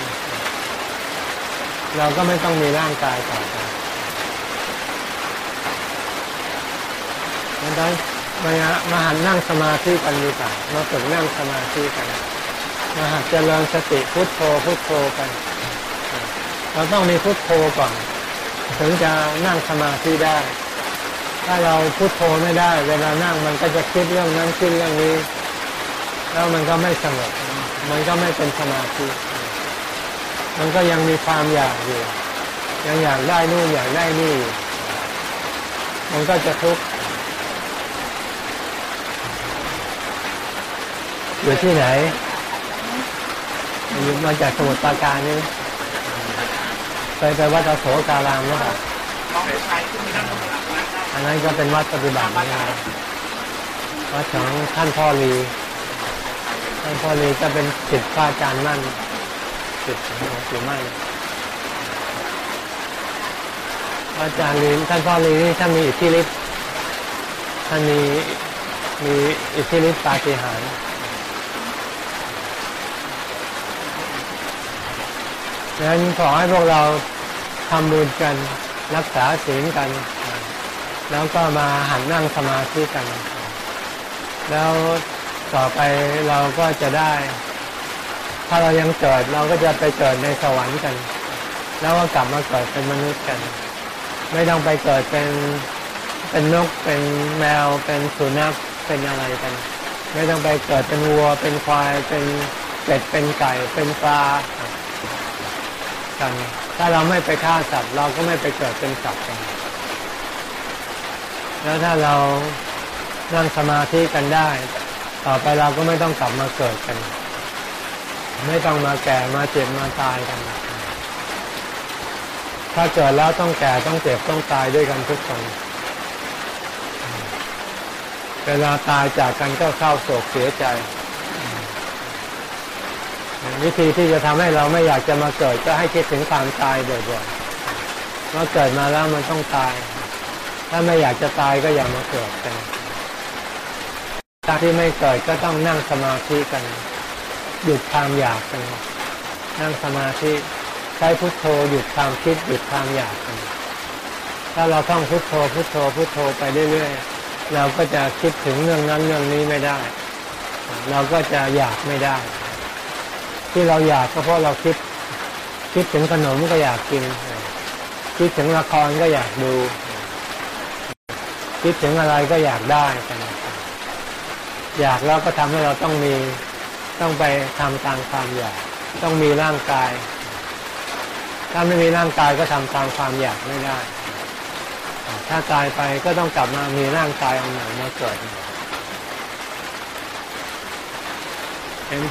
เราก็ไม่ต้องมีร่างกายต่อไปดังนั้นมามาหันนั่งสมาธิกันดีกว่ามาฝึกนั่งสมาธิกัน มาหัดเจริญสติพุทโธพุทโธกัน เราต้องมีพุทโธก่อน ถึงจะนั่งสมาธิได้ ถ้าเราพุทโธไม่ได้ เวลานั่งมันก็จะคิดเรื่องนั้นคิดเรื่องนี้ แล้วมันก็ไม่สงบมันก็ไม่เป็นสมาธิมันก็ยังมีความอยากอยู่ ยังอยากได้นู่นอยากได้นี่ มันก็จะทุกข์อยู่ที่ไหน มาจากสมุทรปราการนี่ ไหมไปไปวัดอโศการามหรือเปล่าน้องผู้ชายที่มีนั่งบนหลังนะอันนั้นก็เป็นวัดปฏิบัตินี่นะวัดของท่านพ่อลีท่านพ่อลีก็เป็นศิษย์พระอาจารย์มั่นศิษย์ของหลวงปู่มั่นพระอาจารย์ลีท่านพ่อลีนี่ท่านมีอิทธิฤทธิ์ท่านมีมีอิทธิฤทธิ์ปาฏิหาริย์ ดังนั้นขอให้พวกเราทำบุญกันรักษาศีลกัน แล้วก็มาหันนั่งสมาธิกัน แล้วต่อไปเราก็จะได้ ถ้าเรายังเกิดเราก็จะไปเกิดในสวรรค์กัน แล้วก็กลับมาเกิดเป็นมนุษย์กัน ไม่ต้องไปเกิดเป็นเป็นนกเป็นแมว เป็นสุนัขเป็นอะไรกัน ไม่ต้องไปเกิดเป็นวัว เป็นควายเป็นเป็ดเป็นไก่เป็นปลา กัน ถ้าเราไม่ไปฆ่าสัตว์ เราก็ไม่ไปเกิดเป็นสัตว์กัน แล้วถ้าเรานั่งสมาธิกันได้ ต่อไปเราก็ไม่ต้องกลับมาเกิดกัน ไม่ต้องมาแก่มาเจ็บมาตายกัน ถ้าเกิดแล้วต้องแก่ต้องเจ็บต้องตายด้วยกันทุกคนเวลาตายจากกันก็เศร้าโศกเสียใจ วิธีที่จะทำให้เราไม่อยากจะมาเกิดก็ให้คิดถึงความตายบ่อยๆว่าเกิดมาแล้วมันต้องตาย ถ้าไม่อยากจะตายก็อย่ามาเกิดกันตาที่ไม่เกิดก็ต้องนั่งสมาธิกัน หยุดความอยากกัน นั่งสมาธิใช้พุทโธหยุดความคิดหยุดความอยากกัน ถ้าเราท่องพุทโธพุทโธพุทโธไปเรื่อยๆเราก็จะคิดถึงเรื่องนั้นเรื่องนี้ไม่ได้ เราก็จะอยากไม่ได้ ที่เราอยากก็เพราะเราคิด คิดถึงขนมก็อยากกิน คิดถึงละครก็อยากดู คิดถึงอะไรก็อยากได้กันอยากแล้วก็ทำให้เราต้องมีต้องไปทำตามความอยาก ต้องมีร่างกาย ถ้าไม่มีร่างกายก็ทำตามความอยากไม่ได้ ถ้าตายไปก็ต้องกลับมามีร่างกายอันใหม่มาเกิดใหม่เห็น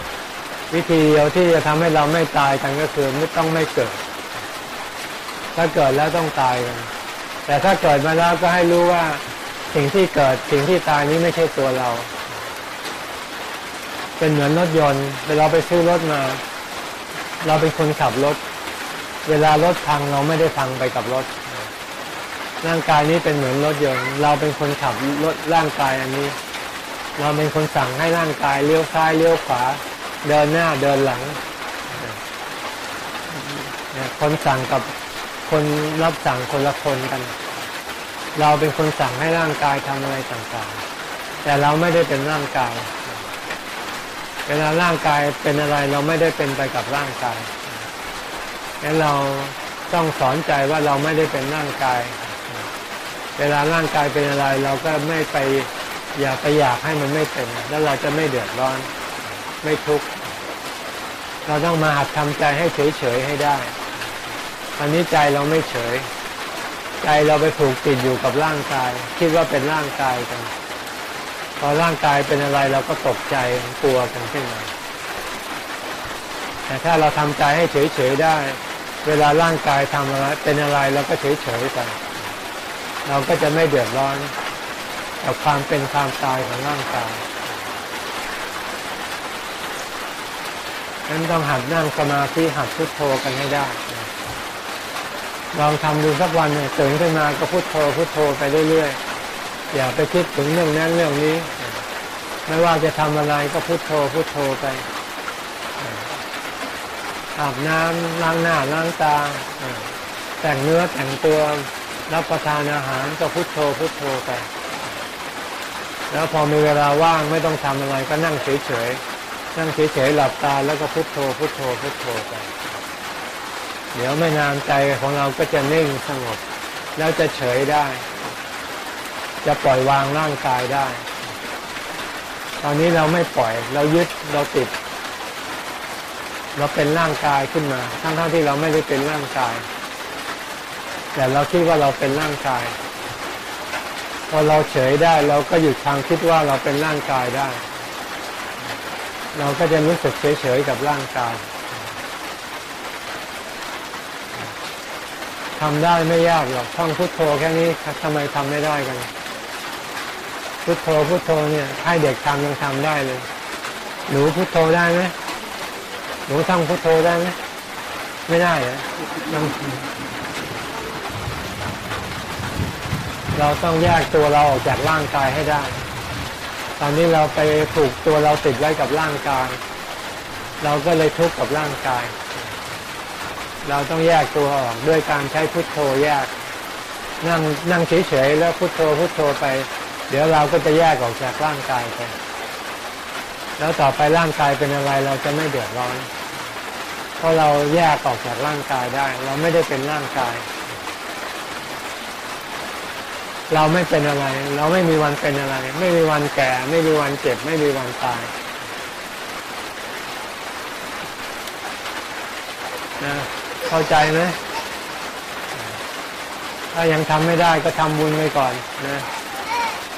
วิธีเดียวที่จะทำให้เราไม่ตายกันก็คือไม่ต้องไม่เกิด ถ้าเกิดแล้วต้องตายกัน แต่ถ้าเกิดมาแล้วก็ให้รู้ว่าสิ่งที่เกิดสิ่งที่ตายนี้ไม่ใช่ตัวเรา เป็นเหมือนรถยนต์เวลาไปซื้อรถมา เราเป็นคนขับรถ เวลารถพังเราไม่ได้พังไปกับรถ ร่างกายนี้เป็นเหมือนรถยนต์ เราเป็นคนขับรถร่างกายอันนี้ เราเป็นคนสั่งให้ร่างกายเลี้ยวซ้ายเลี้ยวขวา เดินหน้าเดินหลัง คนสั่งกับคนรับสั่งคนละคนกัน เราเป็นคนสั่งให้ร่างกายทำอะไรต่างๆ แต่เราไม่ได้เป็นร่างกาย เวลาร่างกายเป็นอะไรเราไม่ได้เป็นไปกับร่างกายงั้นเราต้องสอนใจว่าเราไม่ได้เป็นร่างกาย เวลาร่างกายเป็นอะไร เราก็ไม่ไปอยากไปอยากให้มันไม่เป็น แล้วเราจะไม่เดือดร้อน ไม่ทุกข์เราต้องมาหัดทำใจให้เฉยๆให้ได้ตอนนี้ใจเราไม่เฉย ใจเราไปผูกติดอยู่กับร่างกาย คิดว่าเป็นร่างกายกัน พอร่างกายเป็นอะไรเราก็ตกใจกลัวกันขึ้นมาแต่ถ้าเราทำใจให้เฉยๆได้ เวลาร่างกายทำอะไรเป็นอะไรเราก็เฉยๆไปเราก็จะไม่เดือดร้อนกับความเป็นความตายของร่างกาย นั้นต้องหัดนั่งสมาธิหัดพุทโธกันให้ได้ลองทำดูสักวันหนึ่งตื่นขึ้นมาก็พุทโธพุทโธไปเรื่อยๆอย่าไปคิดถึงเรื่องนั้นเรื่องนี้ ไม่ว่าจะทำอะไรก็พุทโธพุทโธไปอาบน้ำล้างหน้าล้างตาแต่งเนื้อแต่งตัวรับประทานอาหารก็พุทโธพุทโธไป แล้วพอมีเวลาว่างไม่ต้องทำอะไรก็นั่งเฉยๆ นั่งเฉยๆหลับตาแล้วก็พุทโธพุทโธพุทโธไปเดี๋ยวไม่นานใจของเราก็จะนิ่งสงบ แล้วจะเฉยได้ จะปล่อยวางร่างกายได้ ตอนนี้เราไม่ปล่อย เรายึดเราติด เราเป็นร่างกายขึ้นมา ทั้งๆที่เราไม่ได้เป็นร่างกาย แต่เราคิดว่าเราเป็นร่างกาย พอเราเฉยได้เราก็หยุดความคิดว่าเราเป็นร่างกายได้ เราก็จะรู้สึกเฉยๆกับร่างกายทำได้ไม่ยากหรอกท่องพุทโธแค่นี้ทำไมทำไม่ได้กัน พุทโธพุทโธเนี่ยให้เด็กทำยังทำได้เลย หนูพุทโธได้ไหมหนูท่องพุทโธได้ไหมไม่ได้เหรอเราต้องแยกตัวเราออกจากร่างกายให้ได้ ตอนนี้เราไปผูกตัวเราติดไว้กับร่างกาย เราก็เลยทุกข์กับร่างกาย เราต้องแยกตัวออกด้วยการใช้พุทโธแยก นั่งนั่งเฉยๆแล้วพุทโธพุทโธไป เดี๋ยวเราก็จะแยกออกจากร่างกายไปแล้วต่อไปร่างกายเป็นอะไรเราจะไม่เดือดร้อน เพราะเราแยกออกจากร่างกายได้ เราไม่ได้เป็นร่างกาย เราไม่เป็นอะไร เราไม่มีวันเป็นอะไร ไม่มีวันแก่ ไม่มีวันเจ็บ ไม่มีวันตายนะเข้าใจไหมถ้ายังทำไม่ได้ก็ทำบุญไปก่อนนะ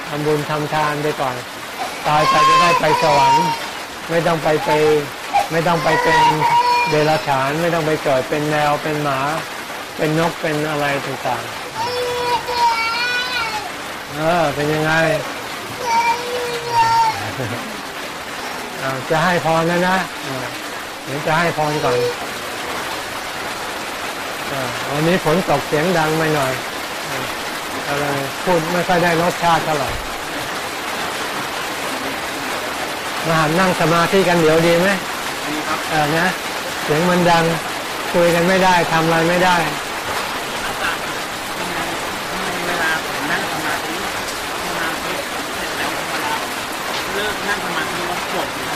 ทำบุญทำทานไปก่อน ตายไปจะได้ไปสวรรค์ ไม่ต้องไปไป ไม่ต้องไปเป็นเดรัจฉาน ไม่ต้องไปเกิดเป็นแมวเป็นหมา เป็นนกเป็นอะไรต่างๆ เออเป็นยังไงจะให้พรนะนะเดี๋ยวจะให้พรก่อนวันนี้ฝนตกเสียงดังไปหน่อยอ่าก็เลยพูดไม่ค่อยได้รสชาติเท่าไหร่มาหันนั่งสมาธิกันเดี๋ยวดีไหมดีครับเออนะ เสียงมันดังคุยกันไม่ได้ทำอะไรไม่ได้ เวลาผมนั่งสมาธิสมาธิเสร็จแล้วเวลาเลิกนั่งสมาธิแล้วปวดหัว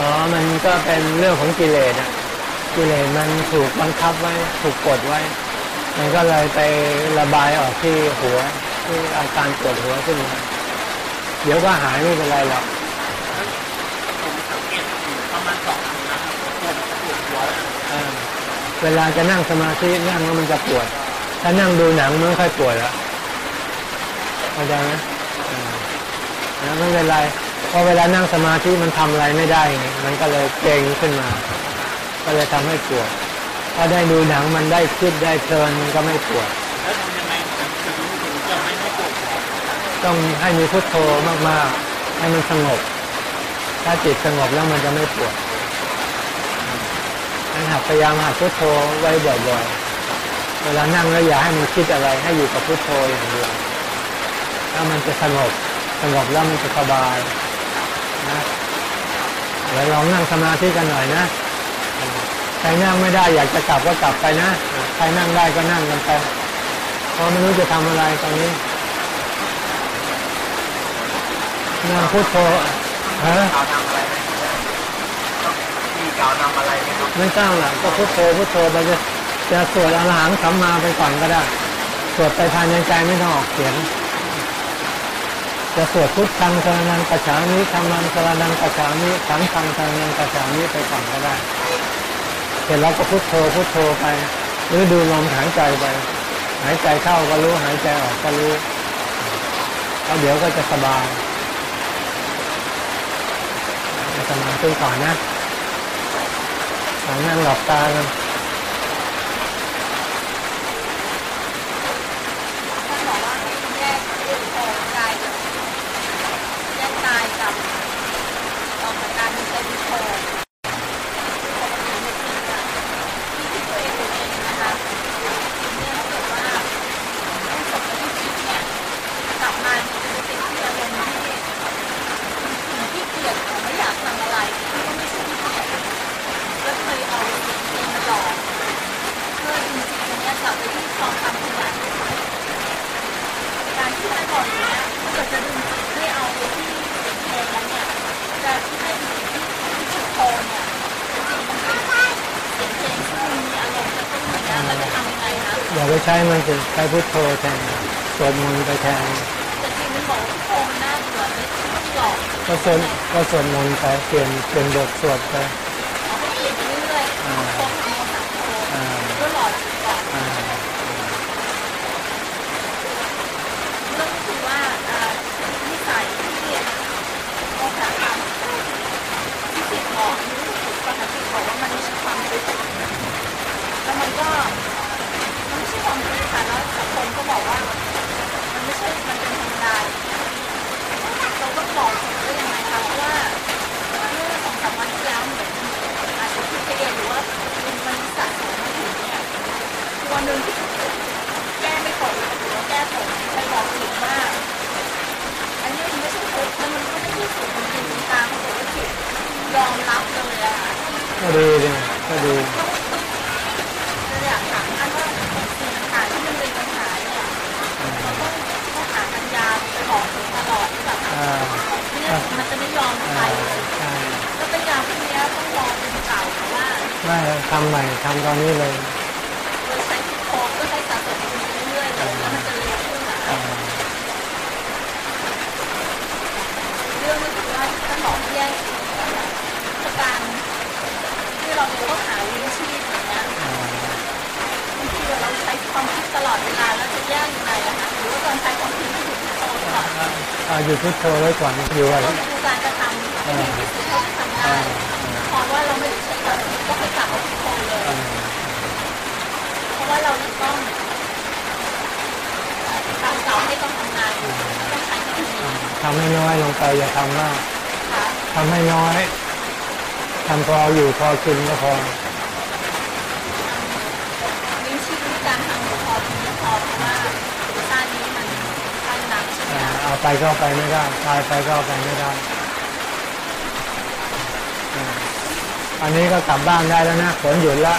อ๋อ มันก็เป็นเรื่องของกิเลสอะกิเลสมันถูกบังคับไว้ ถูกกดไว้ มันก็เลยไประบายออกที่หัว ที่อาการปวดหัวขึ้นมาเดี๋ยวก็หายไม่เป็นไรหรอกผมสังเกตอยู่ประมาณสองอาทิตย์แล้วครับปวดปวดหัวแล้วเออเวลาจะนั่งสมาธินั่งแล้วมันจะปวด ถ้านั่งดูหนังมันไม่ค่อยปวดแล้วเข้าใจไหมเออนะไม่เป็นไรเพราะเวลานั่งสมาธิมันทำอะไรไม่ได้ มันก็เลยเกรงขึ้นมา ก็เลยทำให้ปวดถ้าได้ดูหนังมันได้คิดได้เพลินมันก็ไม่ปวดแล้วทำยังไงถึงถึงจะไม่ไม่ปวดต้องให้มีพุทโธมากๆ ให้มันสงบ ถ้าจิตสงบแล้วมันจะไม่ปวดนั้นหัดพยายามหัดพุทโธไว้บ่อยๆ เวลานั่งแล้วอย่าให้มันคิดอะไร ให้อยู่กับพุทโธอย่างเดียวแล้วมันจะสงบสงบแล้วมันจะสบาย นะเดี๋ยวลองนั่งสมาธิกันหน่อยนะใครนั่งไม่ได้อยากจะกลับก็กลับไปนะใครนั่งได้ก็นั่งกันไปเพราะไม่รู้จะทำอะไรตอนนี้นั่งพุทโธฮะกาวทำอะไรไหมต้องมีกาวทำอะไรไหมครับไม่ต้องหรอกก็พุทโธพุทโธไปจะจะสวดอรหังสัมมาไปก่อนก็ได้ สวดไปภายในใจไม่ต้องออกเสียง จะสวดพุทธังสรนังกัจฉามิธรรมังสรนังกัจฉามิสังฆังสรนังกัจฉามิไปก่อนก็ได้ เสร็จแล้วก็พุทโธพุทโธไป หรือดูลมหายใจไป หายใจเข้าก็รู้หายใจออกก็รู้แล้วเดี๋ยวก็จะสบายสมาธิก่อนนะขอนั่งหลับตากัน ท่านบอกว่าให้แยกเรื่องของกายกับแยกกายกับออกจากการมีใจมีโทปกติในจิตอะที่ที่ตัวเองตัวเองนะคะเนี่ยถ้าเกิดว่าต้องจบไปที่จิตเนี่ยกลับมาเนี่ยจะเป็นที่อารมณ์ที่ถึงที่เกลียดหรือไม่อยากทำอะไรก็ไม่ใช่ที่เกลียดแล้วเคยเอาสิ่งเองมาหลอกเพื่อดึงจิตตรงเนี้ยกลับไปที่ความทำขยัน การที่มันบอกอย่างเงี้ยถ้าเกิดจะดึงจิตให้เอาไปที่เสียงเพลงแล้วเนี่ยจะที่ให้ดูที่ที่ชุดโทนเนี่ยจริงๆมันเป็นเสียงเพลงที่มันมีอารมณ์กระตุ้นอย่างเงี้ยเราจะทำยังไงคะ อย่าไป ใช้มันสิใช้พุทโธแทนสวดมนต์ไปแทนแต่จริงมันบอกว่าโทนมันน่าเบื่อไม่ต้องหลอกก็สวดก็สวดมนต์ไปเปลี่ยนเปลี่ยนบทสวดไปเปลี่ยนไปเรื่อยๆโทนโทโทนโทนอ่าเพื่อหลอกก่อนเรื่องก็คือว่าอ่านิสัยที่โอกาสทำที่จิบอกนี่ปกติบอกว่ามันม่ใช่ความรู้แล้วมันก็ บอกว่ามันไม่ใช่ มันเป็นธรรมดาเราก็บอกได้ยังไงคะเพราะว่าเมื่อสองสามวันที่แล้วเหมือนอาจจะคิดไปเองหรือว่ามันสะสมมาถึงเนี่ยตัวหนึ่งที่แก้ไม่ตกหรือว่าแก้ตกไปบอกผิดว่าอันนี้มันไม่ใช่ทุกข์แล้วมันก็ไม่ใช่สิ่งมันเป็นตามปกติยอมรับเลยอะค่ะ ก็ดีเลยก็ดี เราอยากถามท่านว่าสิ่งต่างๆที่มันเป็นปัญหาเนี่ยเราต้องต้องหาปัญญาไปบอกถึงตลอดที่แบบ อ่า ไม่งั้น มันจะไม่ยอมใครอ่าเลยใช่แล้วปัญญาพวกเนี้ยต้องรอเป็นเก่าหรือว่าไม่ทำใหม่ทำตอนนี้เลยโดยใช้พุทโธก็ให้สะสมไปเรื่อยๆเลยแล้วมันจะเร็วขึ้นอะอ่าเรื่องก็คือว่าท่านบอกแยกการที่เราจะต้องหาเลี้ยงชีพอย่างเงี้ยอ่าบางทีเราใช้ความคิดตลอดเวลาแล้วจะแยกยังไงอะคะหรือว่าตอนใช้ความคิดให้ อยู่พุทโธตลอดอ่าหยุดพุทโธไว้ก่อนอยู่กับก็คือการกระทำที่ดีที่สุดเท่าที่ทำได้เพราะว่าเราไม่ได้ใช้กับก็ไปกลับมาทุกคนเลยเพราะว่าเราต้องทำเก่าให้ต้องทำงานต้องใช้ให้ดีทำให้น้อยลงไปอย่าทำมากทำให้น้อยทำพออยู่พอกินก็พอ มีชีวิตการทำพอกินไม่พอเพราะว่าชาตินี้มันตั้งหนักใช่ ไปก็ไปไม่ได้ ตายไปก็ไปไม่ได้ อันนี้ก็กลับบ้านได้แล้วนะฝนหยุดละ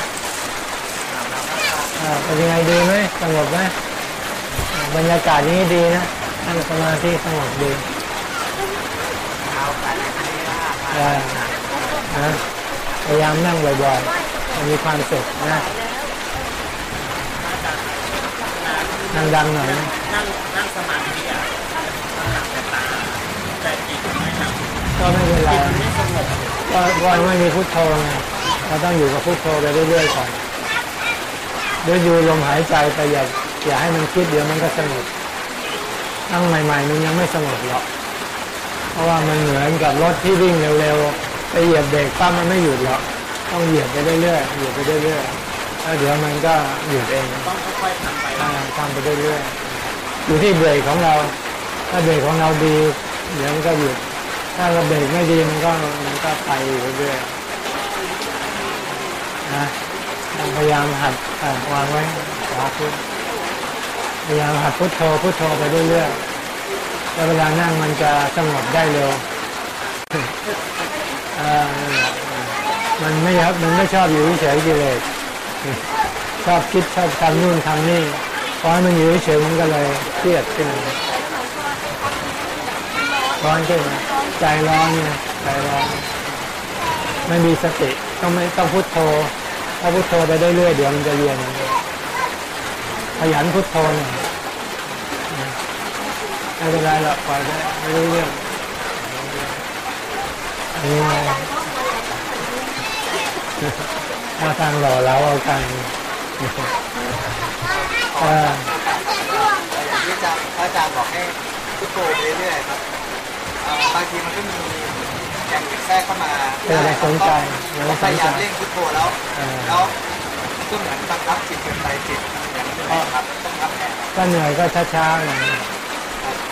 อ่าเป็นยังไงดีไหมสงบไหมบรรยากาศนี้ดีนะนั่งสมาธิสงบดีเอาแต่ละทีละอ่านะพยายามนั่งบ่อยๆจะมีความสุขนะนั่งดังหน่อยนั่งนั่งสมาธิอะมันหลับแต่ตาแต่จิตไม่หลับ ก็ไม่เป็นไรไม่สงบก็ว่าไม่มีพุทโธไงเราต้องอยู่กับพุทโธไปเรื่อยๆก่อนเดี๋ยวอยู่ลมหายใจไปอย่าอย่าให้มันคิดเดี๋ยวมันก็สงบตั้งใหม่ๆมันยังไม่สงบหรอกเพราะว่ามันเหมือนกับรถที่วิ่งเร็วๆไปเหยียบเบรกปั๊บมันไม่หยุดหรอกต้องเหยียบไปเรื่อยๆเหยียบไปเรื่อยๆแล้วเดี๋ยวมันก็หยุดเองต้องค่อยๆทำไปทำไปเรื่อยๆอยู่ที่เบรกของเรา ถ้าเบรกของเราดีเดี๋ยวมันก็หยุด ถ้าเราเบรกไม่ดีมันก็มันก็ไปเรื่อยๆนะพยายามหัดวางไว้ขวาพุทพยายามหัดพุทโธพุทโธไปเรื่อยๆแล้วเวลานั่งมันจะสงบได้เร็วมันไม่ครับมันไม่ชอบอยู่เฉยๆกิเลสชอบคิดชอบทำนู่นทำนี่พอมันอยู่เฉยมันก็เลยเครียดขึ้นร้อนขึ้นมา ใจร้อนเนี่ยใจร้อนไม่มีสติต้องไม่ต้องพุทโธถ้าพุทโธไปเรื่อยๆเดี๋ยวมันจะเย็นขยันพุทโธหน่อยไม่เป็นไรหรอกปล่อยไปไม่รู้เรื่องอันนี้ไงมาทางหล่อเราเอากันเอออย่างที่อาจารย์พระอาจารย์บอกให้พุทโธไปเรื่อยๆครับเอ่อ บางทีมันก็มีอย่างอื่นแทรกเข้ามาเออไม่สนใจไม่เราสพนยาใจยามเร่งพุทโธแล้วเออแล้วก็เหมือนบังคับจิตเกินไปจิตอย่างนี้ไม่ครับต้องทำแผนก็เหนื่อยก็ช้าๆหน่อย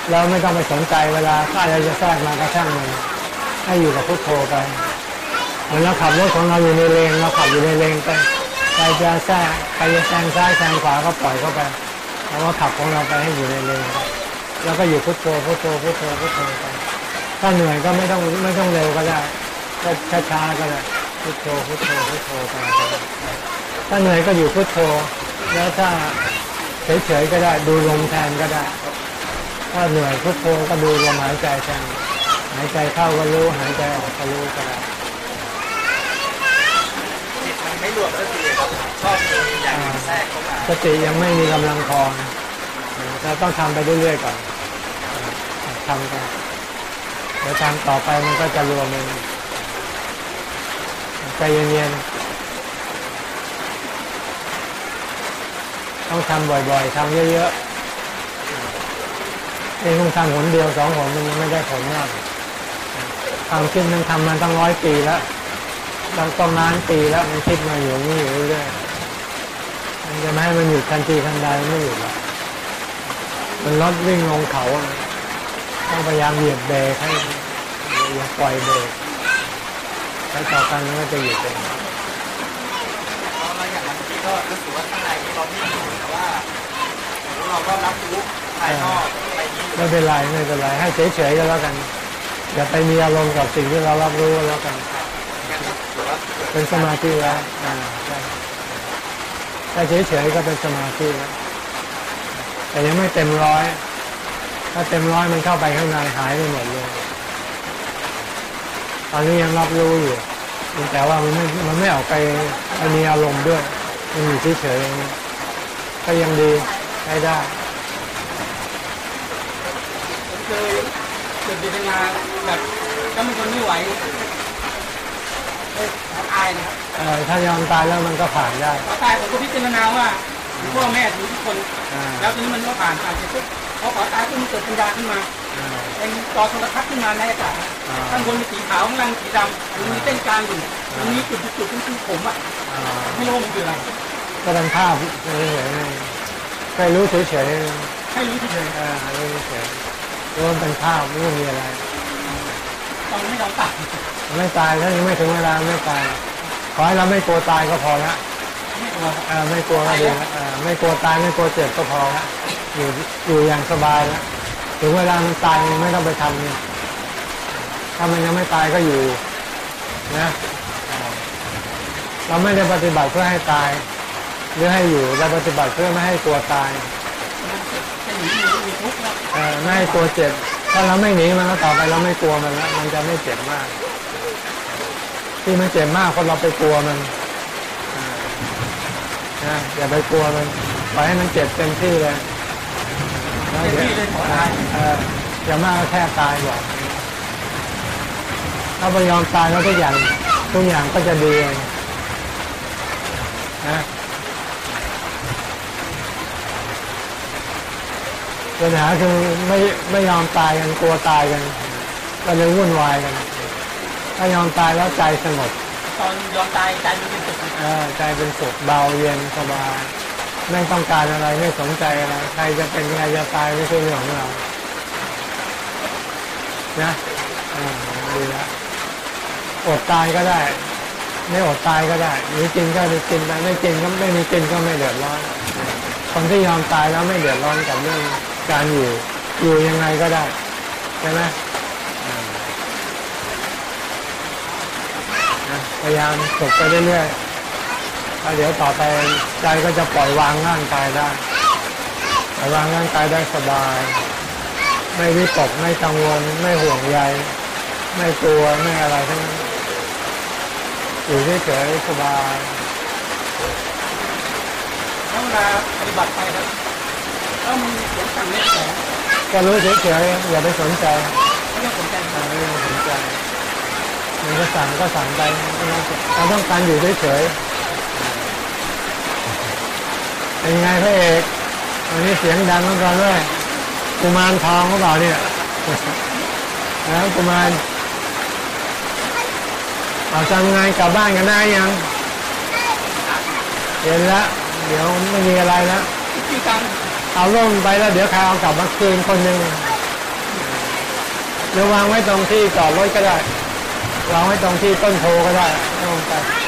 แล้วไม่ต้องไปสนใจเวลาถ้าอะไรจะแทรกมาก็ช่างมันให้อยู่กับพุทโธไปเหมือนเราขับรถของเราอยู่ในเลนเราขับอยู่ในเลนไปใครจะแทรกใครจะแซงซ้ายแซงขวาก็ปล่อยเข้าไปเราก็ขับของเราไปให้อยู่ในเลนแล้วก็อยู่พุทโธพุทโธพุทโธพุทโธไป ถ้าเหนื่อยก็ไม่ต้องไม่ต้องเร็วก็ได้ก็ช้าๆก็ได้พุทโธพุทโธพุทโธไปถ้าเหนื่อยก็อยู่พุทโธ แล้วถ้าเฉยๆก็ได้ดูลมแทนก็ได้ ถ้าเหนื่อยพุทโธก็ดูลมหายใจแทนหายใจเข้าก็รู้หายใจออกก็รู้ก็ได้จิตมันไม่รวมสักทีครับชอบมีอย่างอื่นแทรกเข้ามาสติยังไม่มีกำลังพอนะเราต้องทำไปเรื่อยๆก่อนทำกัน เดี๋ยวทำต่อไปมันก็จะรวมเองใจเย็นๆต้องทำบ่อยๆทำเยอะๆเองต้องทำหนเดียวสองหนมันยังไม่ได้ผลมากทำขึ้นมันทำมาตั้งร้อยปีแล้วตั้งต้องล้านปีแล้วมันคิดมาอยู่นี่อยู่เรื่อยมันจะไม่ให้มันหยุดทันทีทันใดไม่หยุดหรอกมันรถวิ่งลงเขาอะ ต้องพยายามเหยียบเบรกให้อย่าปล่อยเบรกแล้วต่อไปมันก็จะหยุดเองแล้วอย่างบางทีก็รู้สึกว่าข้างในเราไม่รู้แต่ว่าเราก็รับรู้ภายนอกอะไรอย่างนี้ไม่เป็นไรไม่เป็นไรให้เฉยๆก็แล้วกันอย่าไปมีอารมณ์กับสิ่งที่เรารับรู้ก็แล้วกันงั้นก็ถือว่าเกิดเป็นสมาธิแล้วอ่าใช่ถ้าเฉยๆก็เป็นสมาธิแล้วแต่ยังไม่เต็มร้อย ถ้าเต็มร้อยมันเข้าไปข้างในหายไปหมดเลย ตอนนี้ยังรับรู้อยู่แต่ว่ามันไม่ มันไม่ออกไปไปมีอารมณ์ด้วย มันอยู่เฉยๆอย่างนี้ก็ยังดีใช้ได้ผมเคยเกิดเวทนาแบบถ้ามันทนไม่ไหวเอ้ยตายนะครับเออถ้ายอมตายแล้วมันก็ผ่านได้พอตายผมก็พิจารณาว่าพ่อแม่ถือทุกคนอ่าแล้วทีนี้มันก็ผ่านผ่านเสร็จปุ๊บ พอขอตายก็มีเกิดปัญญาขึ้นมาอ่าเป็นจอโทรทัศน์ขึ้นมาในอากาศอ่าข้างบนมีสีขาวข้างล่างสีดำมันมีเส้นกลางอยู่มันมีจุดจุดๆๆคือผมอะอ่าไม่รู้ว่ามันคืออะไรก็เป็นภาพเฉยๆไปรู้เฉยๆให้รู้เฉยอ่ารู้เฉยๆรู้ว่ามันเป็นภาพไม่มีอะไรๆตอนไม่ยอมตายไม่ตายถ้ายังไม่ถึงเวลาไม่ตายขอให้เราไม่กลัวตายก็พอละไม่กลัวเออไม่กลัวก็ดีละเออไม่กลัวตายไม่กลัวเจ็บก็พอละ อยู่อยู่อย่างสบายแล้วถึงเวลามันตายไม่ต้องไปทำถ้ามันยังไม่ตายก็อยู่นะเราไม่ได้ปฏิบัติเพื่อให้ตายหรือให้อยู่เราปฏิบัติเพื่อไม่ให้กลัวตายไม่ให้กลัวเจ็บ ถ้าเราไม่หนีมันแล้วต่อไปเราไม่กลัวมันแล้วมันจะไม่เจ็บมาก ที่มันเจ็บมากเพราะเราไปกลัวมันอ่านะอย่าไปกลัวมันปล่อยให้มันเจ็บเต็มที่เลย แล้วเต็มดี๋วที่เลยขอตายเอออย่างมากก็แค่ตายบอกถ้าไปยอมตายแล้วทุกอย่างทุกอย่างก็จะดีเองนะปัญหาคือไม่ไม่ยอมตายกันกลัวตายกันก็เลยวุ่นวายกัน ถ้ายอมตายแล้วใจสงบตอนยอมตายใจมันเป็นสุขนะเออใจเป็นสุขเบาเย็นสบาย ไม่ต้องการอะไรไม่สนใจอะไรใครจะเป็นใครจะตายไม่ใช่เรื่องของเรา นะดีแล้วอดตายก็ได้ ไม่อดตายก็ได้มีกินก็มีกินไปไม่กินก็ไม่มีกินก็ไม่เดือดร้อนคนที่ยอมตายแล้วไม่เดือดร้อนกับเรื่องการอยู่อยู่ยังไงก็ได้ใช่ไหมพยายามฝึกไปเรื่อยๆ แล้วเดี๋ยวต่อไปใจก็จะปล่อยวางร่างกายได้ปล่อยวางร่างกายได้สบาย ไม่วิตกไม่กังวล ไม่ห่วงใย ไม่กลัวไม่อะไรทั้งนั้นอยู่เฉยๆสบายแล้วเวลาปฏิบัติไปครับแล้วมันเสียงสั่งเล็กแสงก็รู้เฉยๆอย่าไปสนใจไม่ต้องสนใจคอ่ารับไม่ต้องสนใจมันก็สั่งก็สั่งไปไม่ต้องสนเราต้องการอยู่เฉยๆ เป็นยังไงพระเอกวันนี้เสียงดังเหมือนกันเลยกุมารทองหรือเปล่าเนี่ยแล้วกุมารเอาทำไงกลับบ้านกันได้ยังเห็นแล้วเดี๋ยวไม่มีอะไรแล้วเอาล่มไปแล้วเดี๋ยวใครเอากลับมาคืนคนหนึ่งหรือวางไว้ตรงที่จอดรถก็ได้วางไว้ตรงที่ต้นโพก็ได้ลงไป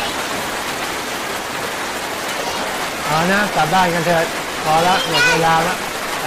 เอานะกลับบ้านกันเถอะพอละหมดเวลาละไป